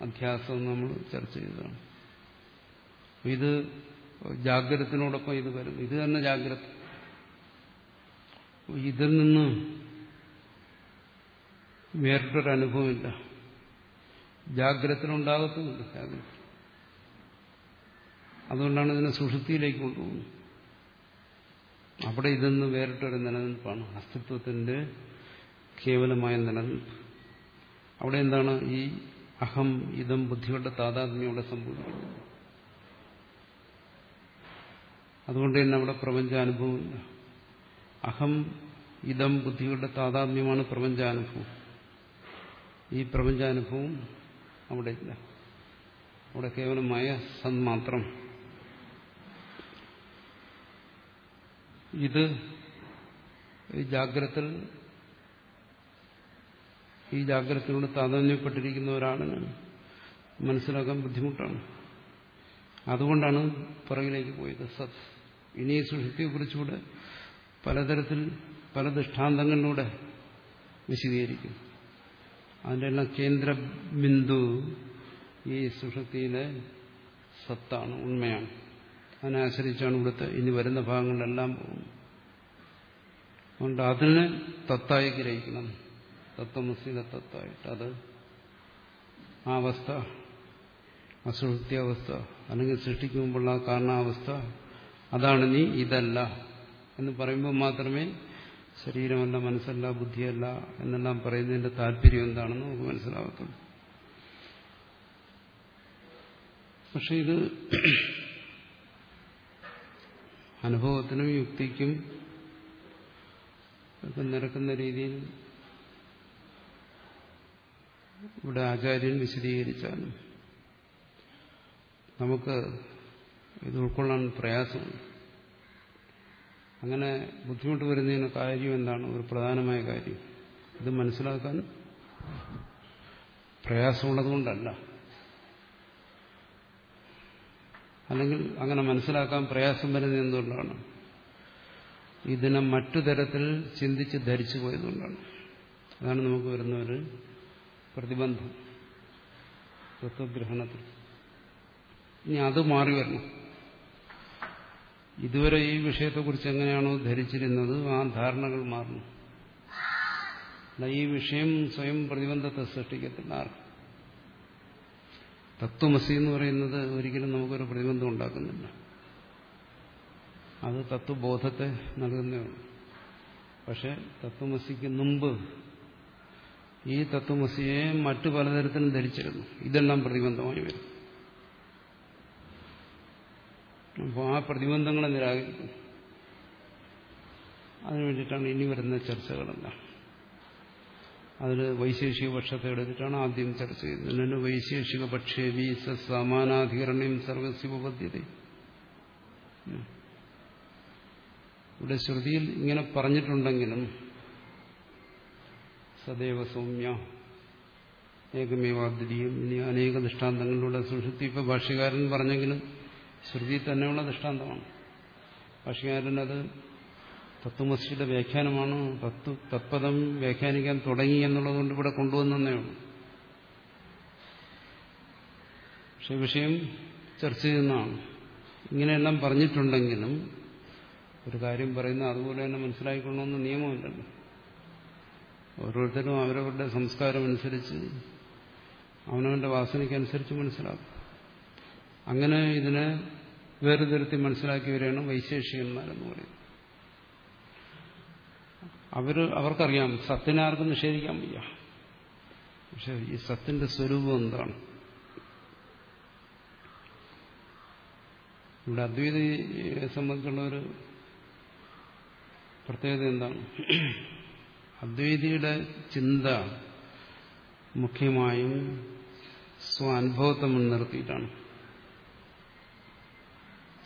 അധ്യാസം നമ്മൾ ചർച്ച ചെയ്തതാണ്. ഇത് ജാഗ്രതത്തിനോടൊപ്പം ഇത് വരുന്നു. ഇത് തന്നെ ജാഗ്രത. ഇതിൽ നിന്ന് വേറിട്ടൊരു അനുഭവമില്ല. ജാഗ്രതത്തിനുണ്ടാകത്തുമില്ല ജാഗ്രത അതുകൊണ്ടാണ് ഇതിനെ സുഷുതിയിലേക്ക് കൊണ്ടുപോകുന്നത്. അവിടെ ഇതെന്ന് വേറിട്ടൊരു നിലനിൽപ്പാണ്. അസ്തിത്വത്തിന്റെ കേവലമായ നിലനിൽപ്പ്. അവിടെ എന്താണ് ഈ അഹം ഇതം ബുദ്ധികളുടെ താതാത്മ്യം അവിടെ സംഭവിക്കുന്നത്? അതുകൊണ്ട് തന്നെ അവിടെ പ്രപഞ്ചാനുഭവമില്ല. അഹം ഇതം ബുദ്ധിയുടെ താതാത്മ്യമാണ് പ്രപഞ്ചാനുഭവം. ഈ പ്രപഞ്ചാനുഭവം അവിടെ ഇല്ല. അവിടെ കേവലമായ സന്മാത്രം ഇത് ഈ ജാഗ്രത്തിൽ ഈ ജാഗ്രതയോട് താതാന്യപ്പെട്ടിരിക്കുന്ന ഒരാളിന് മനസ്സിലാക്കാൻ ബുദ്ധിമുട്ടാണ്. അതുകൊണ്ടാണ് പുറകിലേക്ക് പോയത് സത് ഇനി ഈ സുഷുപ്തിയെക്കുറിച്ചുകൂടെ പലതരത്തിൽ പല ദൃഷ്ടാന്തങ്ങളിലൂടെ വിശദീകരിക്കും. അതിന്റെ എല്ലാം കേന്ദ്ര ബിന്ദു ഈ സുഷക്തിയിലെ സത്താണ് ഉണ്മയാണ്. അതിനെ ആശ്രയിച്ചാണ് ഇവിടുത്തെ ഇനി വരുന്ന ഭാഗങ്ങളിലെല്ലാം പോകുന്നത്. അതുകൊണ്ട് അതിനെ തത്തായി ഗ്രഹിക്കണം. തത്വമസിയിലെ തത്തായിട്ട്. അത് ആ അവസ്ഥ അസുഹൃത്യാവസ്ഥ അല്ലെങ്കിൽ സൃഷ്ടിക്കുമ്പോഴുള്ള ആ കാരണാവസ്ഥ അതാണ് നീ ഇതല്ല. എന്ന് പറയുമ്പോൾ മാത്രമേ ശരീരമല്ല മനസ്സല്ല ബുദ്ധിയല്ല എന്നെല്ലാം പറയുന്നതിന്റെ താല്പര്യം എന്താണെന്ന് നമുക്ക് മനസ്സിലാകത്തുള്ളൂ പക്ഷെ ഇത് അനുഭവത്തിനും യുക്തിക്കും ഒക്കെ നിരക്കുന്ന രീതിയിൽ ഇവിടെ ആചാര്യൻ വിശദീകരിച്ചാലും നമുക്ക് ഇത് ഉൾക്കൊള്ളാൻ പ്രയാസമുണ്ട്. അങ്ങനെ ബുദ്ധിമുട്ട് വരുന്നതിന് കാര്യം എന്താണ്? ഒരു പ്രധാനമായ കാര്യം. ഇത് മനസ്സിലാക്കാൻ പ്രയാസമുള്ളതുകൊണ്ടല്ല അല്ലെങ്കിൽ അങ്ങനെ മനസ്സിലാക്കാൻ പ്രയാസം വരുന്നത് എന്തുകൊണ്ടാണ്? ഇതിനെ മറ്റു തരത്തിൽ ചിന്തിച്ച് ധരിച്ചു പോയതുകൊണ്ടാണ് അതാണ് നമുക്ക് വരുന്ന ഒരു പ്രതിബന്ധം. തത്വഗ്രഹണത്തിൽ. ഇനി അത് മാറി വരണം. ഇതുവരെ ഈ വിഷയത്തെക്കുറിച്ച് എങ്ങനെയാണോ ധരിച്ചിരുന്നത് ആ ധാരണകൾ മാറുന്നു. ഈ വിഷയം സ്വയം പ്രതിബന്ധത്തെ സൃഷ്ടിക്കത്തില്ല തത്വമസി എന്ന് പറയുന്നത് ഒരിക്കലും നമുക്കൊരു പ്രതിബന്ധം ഉണ്ടാക്കുന്നില്ല. അത് തത്വബോധത്തെ നൽകുന്നേ ഉള്ളൂ. പക്ഷെ തത്വമസിക്ക് മുമ്പ് ഈ തത്വമസിയെ മറ്റു പലതരത്തിലും ധരിച്ചിരുന്നു. ഇതെല്ലാം പ്രതിബന്ധമായി വരും അപ്പോൾ ആ പ്രതിബന്ധങ്ങളെ നിരാകരിക്കും. അതിനു വേണ്ടിയിട്ടാണ് ഇനി വരുന്ന ചർച്ചകളെല്ലാം. അതിൽ വൈശേഷിക പക്ഷത്തെ എടുത്തിട്ടാണ് ആദ്യം ചർച്ച ചെയ്യുന്നത്. ഇതിന് വൈശേഷിക പക്ഷേ വി സമാനാധികരണം സർവസ്വപദ്ധ്യത ഇവിടെ ശ്രുതിയിൽ ഇങ്ങനെ പറഞ്ഞിട്ടുണ്ടെങ്കിലും സദൈവ സൗമ്യ ഏകമേവാദ്വിതീയം ഇനി അനേക ദൃഷ്ടാന്തങ്ങളിലൂടെ സുഷുപ്തി ഇപ്പൊ ഭാഷ്യകാരൻ പറഞ്ഞെങ്കിലും ശ്രുതി തന്നെയുള്ള ദൃഷ്ടാന്തമാണ്. ഭാഷ്യകാരൻ അത് തത്വമസിയുടെ വ്യാഖ്യാനമാണ്. തത്വ തത്പദം വ്യാഖ്യാനിക്കാൻ തുടങ്ങി എന്നുള്ളതുകൊണ്ട് ഇവിടെ കൊണ്ടുവന്നേ ഉള്ളൂ. പക്ഷെ വിഷയം ചർച്ച ചെയ്യുന്നതാണ്. ഇങ്ങനെയെല്ലാം പറഞ്ഞിട്ടുണ്ടെങ്കിലും ഒരു കാര്യം പറയുന്ന അതുപോലെ തന്നെ മനസ്സിലാക്കിക്കൊള്ളണമെന്ന് നിയമമില്ലല്ലോ. ഓരോരുത്തരും അവരവരുടെ സംസ്കാരം അനുസരിച്ച് അവനവന്റെ വാസനയ്ക്കനുസരിച്ച് മനസ്സിലാക്കും. അങ്ങനെ ഇതിനെ വേർതിരുത്തി മനസ്സിലാക്കിയവരെയാണ് വൈശേഷികന്മാരെന്ന് പറയുന്നത്. അവർ അവർക്കറിയാം സത്തിനെ ആർക്കും നിഷേധിക്കാൻ വയ്യ. പക്ഷെ ഈ സത്തിന്റെ സ്വരൂപം എന്താണ്? ഇവിടെ അദ്വൈതയെ സംബന്ധിച്ചുള്ള ഒരു പ്രത്യേകത എന്താണ്? അദ്വൈതിയുടെ ചിന്ത മുഖ്യമായും സ്വാനുഭവത്തെ മുൻനിർത്തിയിട്ടാണ്.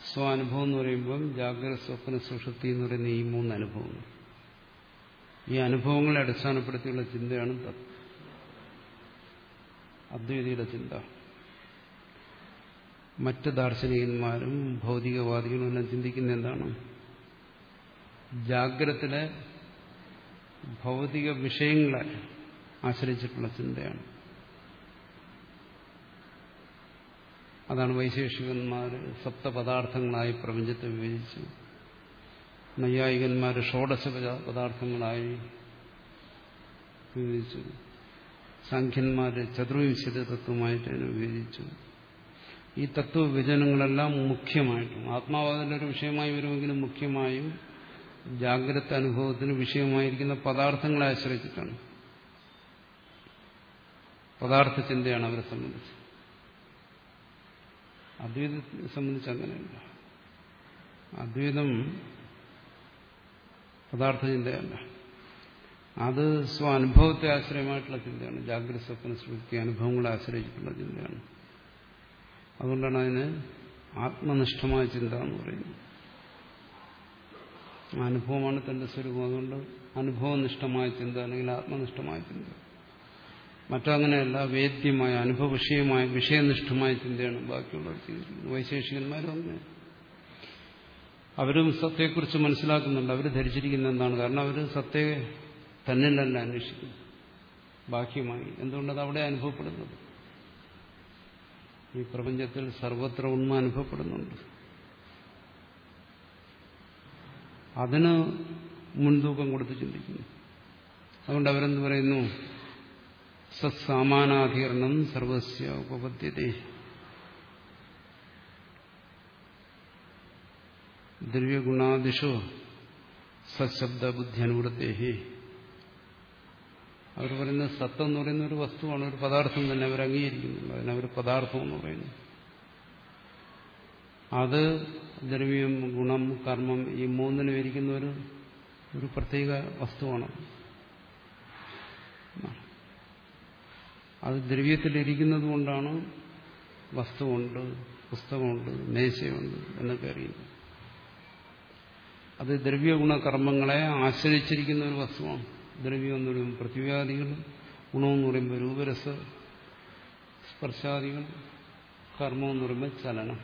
സ്വാനുഭവം എന്ന് പറയുമ്പം ജാഗ്രത സ്വപ്ന സുഷുപ്തി എന്ന് പറയുന്ന ഈ മൂന്ന് അനുഭവങ്ങൾ. ഈ അനുഭവങ്ങളെ അടിസ്ഥാനപ്പെടുത്തിയുള്ള ചിന്തയാണ് അദ്വൈതിയുടെ ചിന്ത. മറ്റ് ദാർശനികന്മാരും ഭൗതികവാദികളും എല്ലാം ചിന്തിക്കുന്ന എന്താണ്? ജാഗ്രത്തിലെ ഭൗതിക വിഷയങ്ങളെ ആശ്രയിച്ചിട്ടുള്ള ചിന്തയാണ്. അതാണ് വൈശേഷികന്മാർ സപ്തപദാർത്ഥങ്ങളായി പ്രപഞ്ചത്തെ വിഭജിച്ചു. നൈയായികന്മാർ ഷോഡശ പദാർത്ഥങ്ങളായി വിഭജിച്ചു. സാഖ്യന്മാർ ചതുർവിംശത തത്വമായിട്ട് അതിനെ വിഭജിച്ചു. ഈ തത്വവിഭജനങ്ങളെല്ലാം മുഖ്യമായിട്ടും ഒരു വിഷയമായി വരുമെങ്കിലും മുഖ്യമായും ജാഗ്രത അനുഭവത്തിന് വിഷയമായിരിക്കുന്ന പദാർത്ഥങ്ങളെ ആശ്രയിച്ചിട്ടാണ്. പദാർത്ഥ ചിന്തയാണ് അവരെ സംബന്ധിച്ച്. അദ്വൈതത്തെ സംബന്ധിച്ച് അങ്ങനെയല്ല. അദ്വൈതം പദാർത്ഥ ചിന്തയല്ല. അത് സ്വ അനുഭവത്തെ ആശ്രയമായിട്ടുള്ള ചിന്തയാണ്. ജാഗ്രത സ്വപ്ന സൃഷ്ടി അനുഭവങ്ങളെ ആശ്രയിച്ചിട്ടുള്ള ചിന്തയാണ്. അതുകൊണ്ടാണ് അതിന് ആത്മനിഷ്ഠമായ ചിന്ത എന്ന് പറയുന്നത്. അനുഭവമാണ് തന്റെ സ്വരൂപം. അതുകൊണ്ട് അനുഭവനിഷ്ഠമായ ചിന്ത അല്ലെങ്കിൽ ആത്മനിഷ്ഠമായ ചിന്ത. മറ്റങ്ങനെയല്ല വേദ്യമായ അനുഭവ വിഷയമായ വിഷയനിഷ്ഠമായ ചിന്തയാണ് ബാക്കിയുള്ളവർ ചെയ്തിരിക്കുന്നത് വൈശേഷികന്മാരും അങ്ങനെ അവരും സത്യത്തെക്കുറിച്ച് മനസ്സിലാക്കുന്നുണ്ട്. അവർ ധരിച്ചിരിക്കുന്ന എന്താണ്? കാരണം അവർ സത്യ തന്നിലല്ല അന്വേഷിക്കുന്നു ബാഹ്യമായി. എന്തുകൊണ്ടത് അവിടെ അനുഭവപ്പെടുന്നത്? ഈ പ്രപഞ്ചത്തിൽ സർവത്ര ഉണ്മ അനുഭവപ്പെടുന്നുണ്ട്. അതിന് മുൻതൂക്കം കൊടുത്ത് ചിന്തിക്കുന്നു. അതുകൊണ്ട് അവരെന്ത് പറയുന്നു? സത്സാമാനാധികരണം സർവസ്യ ഉപപദ്ധ്യത. ദ്രവ്യഗുണാദിഷോ സശബ്ദ ബുദ്ധി അനുവൃത്തേഹി അവർ പറയുന്നത് സത്വം എന്ന് പറയുന്ന ഒരു വസ്തുവാണ് ഒരു പദാർത്ഥം തന്നെ അവർ അംഗീകരിക്കുന്നുണ്ട് അതിനവർ പദാർത്ഥം എന്ന് പറയുന്നു. അത് ദ്രവ്യം ഗുണം കർമ്മം ഈ മൂന്നിനും ഇരിക്കുന്ന ഒരു ഒരു പ്രത്യേക വസ്തുവാണ്. അത് ദ്രവ്യത്തിലിരിക്കുന്നത് കൊണ്ടാണ് വസ്തുവുണ്ട് പുസ്തകമുണ്ട് മേശയുണ്ട് എന്നൊക്കെ അറിയുന്നത്. അത് ദ്രവ്യഗുണകർമ്മങ്ങളെ ആശ്രയിച്ചിരിക്കുന്ന ഒരു വസ്തുവാണ്. ദ്രവ്യം എന്ന് പറയുമ്പോൾ പൃഥ്വിയാദികൾ ഗുണമെന്ന് പറയുമ്പോൾ രൂപരസ സ്പർശാദികൾ കർമ്മം എന്ന് പറയുമ്പോൾ ചലനം.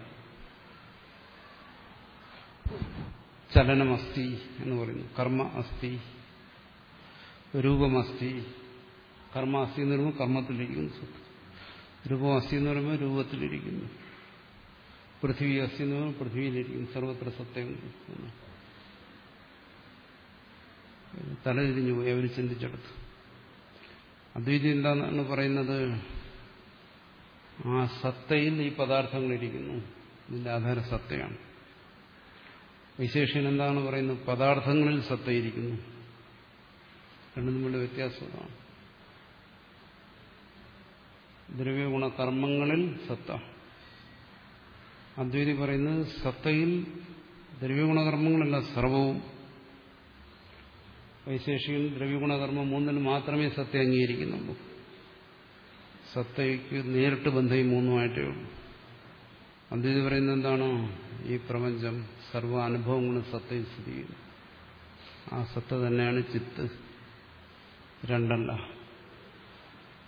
ചലനം അസ്ഥി എന്ന് പറയുന്നു. കർമ്മ അസ്ഥി രൂപമസ്തി കർമ്മ അസ്ഥി എന്ന് പറയുമ്പോൾ കർമ്മത്തിലിരിക്കുന്നു സത്ത് രൂപം അസ്ഥി എന്ന് പറയുമ്പോൾ രൂപത്തിലിരിക്കുന്നു. പൃഥ്വി അസ്ഥി എന്ന് പറയുമ്പോൾ പൃഥ്വിയിലിരിക്കുന്നു. സർവത്ര സത്യം. തലതിരിഞ്ഞു പോയി. അവർ ചിന്തിച്ചെടുത്തു. അദ്വൈതി എന്താണെന്നാണ് പറയുന്നത്? ആ സത്തയിൽ ഈ പദാർത്ഥങ്ങളിരിക്കുന്നു. ഇതിന്റെ ആധാര സത്തയാണ്. വിശേഷൻ എന്താണ് പറയുന്നത്? പദാർത്ഥങ്ങളിൽ സത്തയിരിക്കുന്നു. രണ്ടും തമ്മിലുള്ള വ്യത്യാസമാണ് ദ്രവ്യഗുണ കർമ്മങ്ങളിൽ സത്ത. അദ്വൈതി പറയുന്നത് സത്തയിൽ ദ്രവ്യഗുണകർമ്മങ്ങളല്ല സർവവും. വൈശേഷികൻ ദ്രവ്യഗുണകർമ്മം മൂന്നിൽ മാത്രമേ സത്ത അംഗീകരിക്കുന്നുള്ളൂ. സത്തയ്ക്ക് നേരിട്ട് ബന്ധം ഈ മൂന്നുമായിട്ടേ ഉള്ളൂ. അദ്വൈതി പറയുന്നത് എന്താണോ? ഈ പ്രപഞ്ചം സർവ അനുഭവങ്ങളും സത്തയിൽ സ്ഥിതി ചെയ്യുന്നു. ആ സത്ത തന്നെയാണ് ചിത്ത്. രണ്ടല്ല.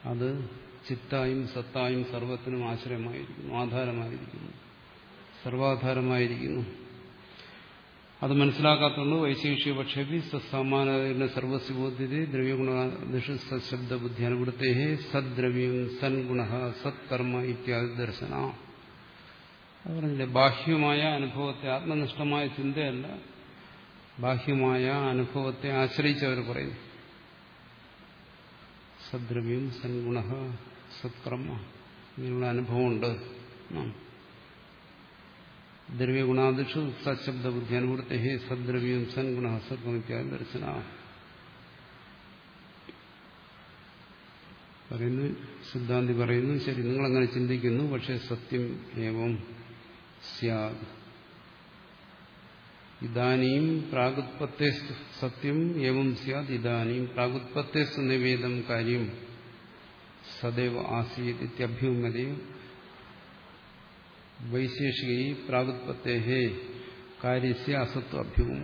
അത് ചിത്തായും സത്തായും സർവത്തിനും ആശ്രയമായിരിക്കുന്നു ആധാരമായിരിക്കുന്നു സർവാധാരമായിരിക്കുന്നു. അത് മനസ്സിലാക്കാത്തതുകൊണ്ട് വൈശേഷിക പക്ഷേപി സമാന സർവസ്വബോധ്യത ദ്രവ്യഗുണാദിഷു സശബ്ദ ബുദ്ധി അനുവൃത്തേ സദ്ദ്രവ്യം സൻഗുണ സത്കർമ്മ ഇത്യാദി ദർശന. ബാഹ്യമായ അനുഭവത്തെ ആത്മനിഷ്ഠമായ ചിന്തയല്ല ബാഹ്യമായ അനുഭവത്തെ ആശ്രയിച്ചവർ പറയുന്നു. സദ്രവ്യം സൻഗുണ സത്കർമ്മ ഇങ്ങനെയുള്ള അനുഭവമുണ്ട്. ദ്രവ്യഗുണാദിഷു സശബ്ദ ബുദ്ധി അനുവൃത്തെ ഹേ സദ്രവ്യം സൻഗുണ ഇത്യാദി ദർശന. പറയുന്നു സിദ്ധാന്തി പറയുന്നു ശരി നിങ്ങളങ്ങനെ ചിന്തിക്കുന്നു പക്ഷെ സത്യം ഏവം സ്യാദ്. ഇതാനീം പ്രാഗുത്പത്തെ സത്യം ഏവം സ്യാദ്. ഇതാനീം പ്രാഗുത്പത്തെ നിവേദം കാര്യം സദൈവ ആസീത് ഇത്യഭ്യൂമതി വൈശേഷികൈ പ്രാഗുത്പത്തേ കാര്യസ്യ അസത്വ അഭ്യൂമ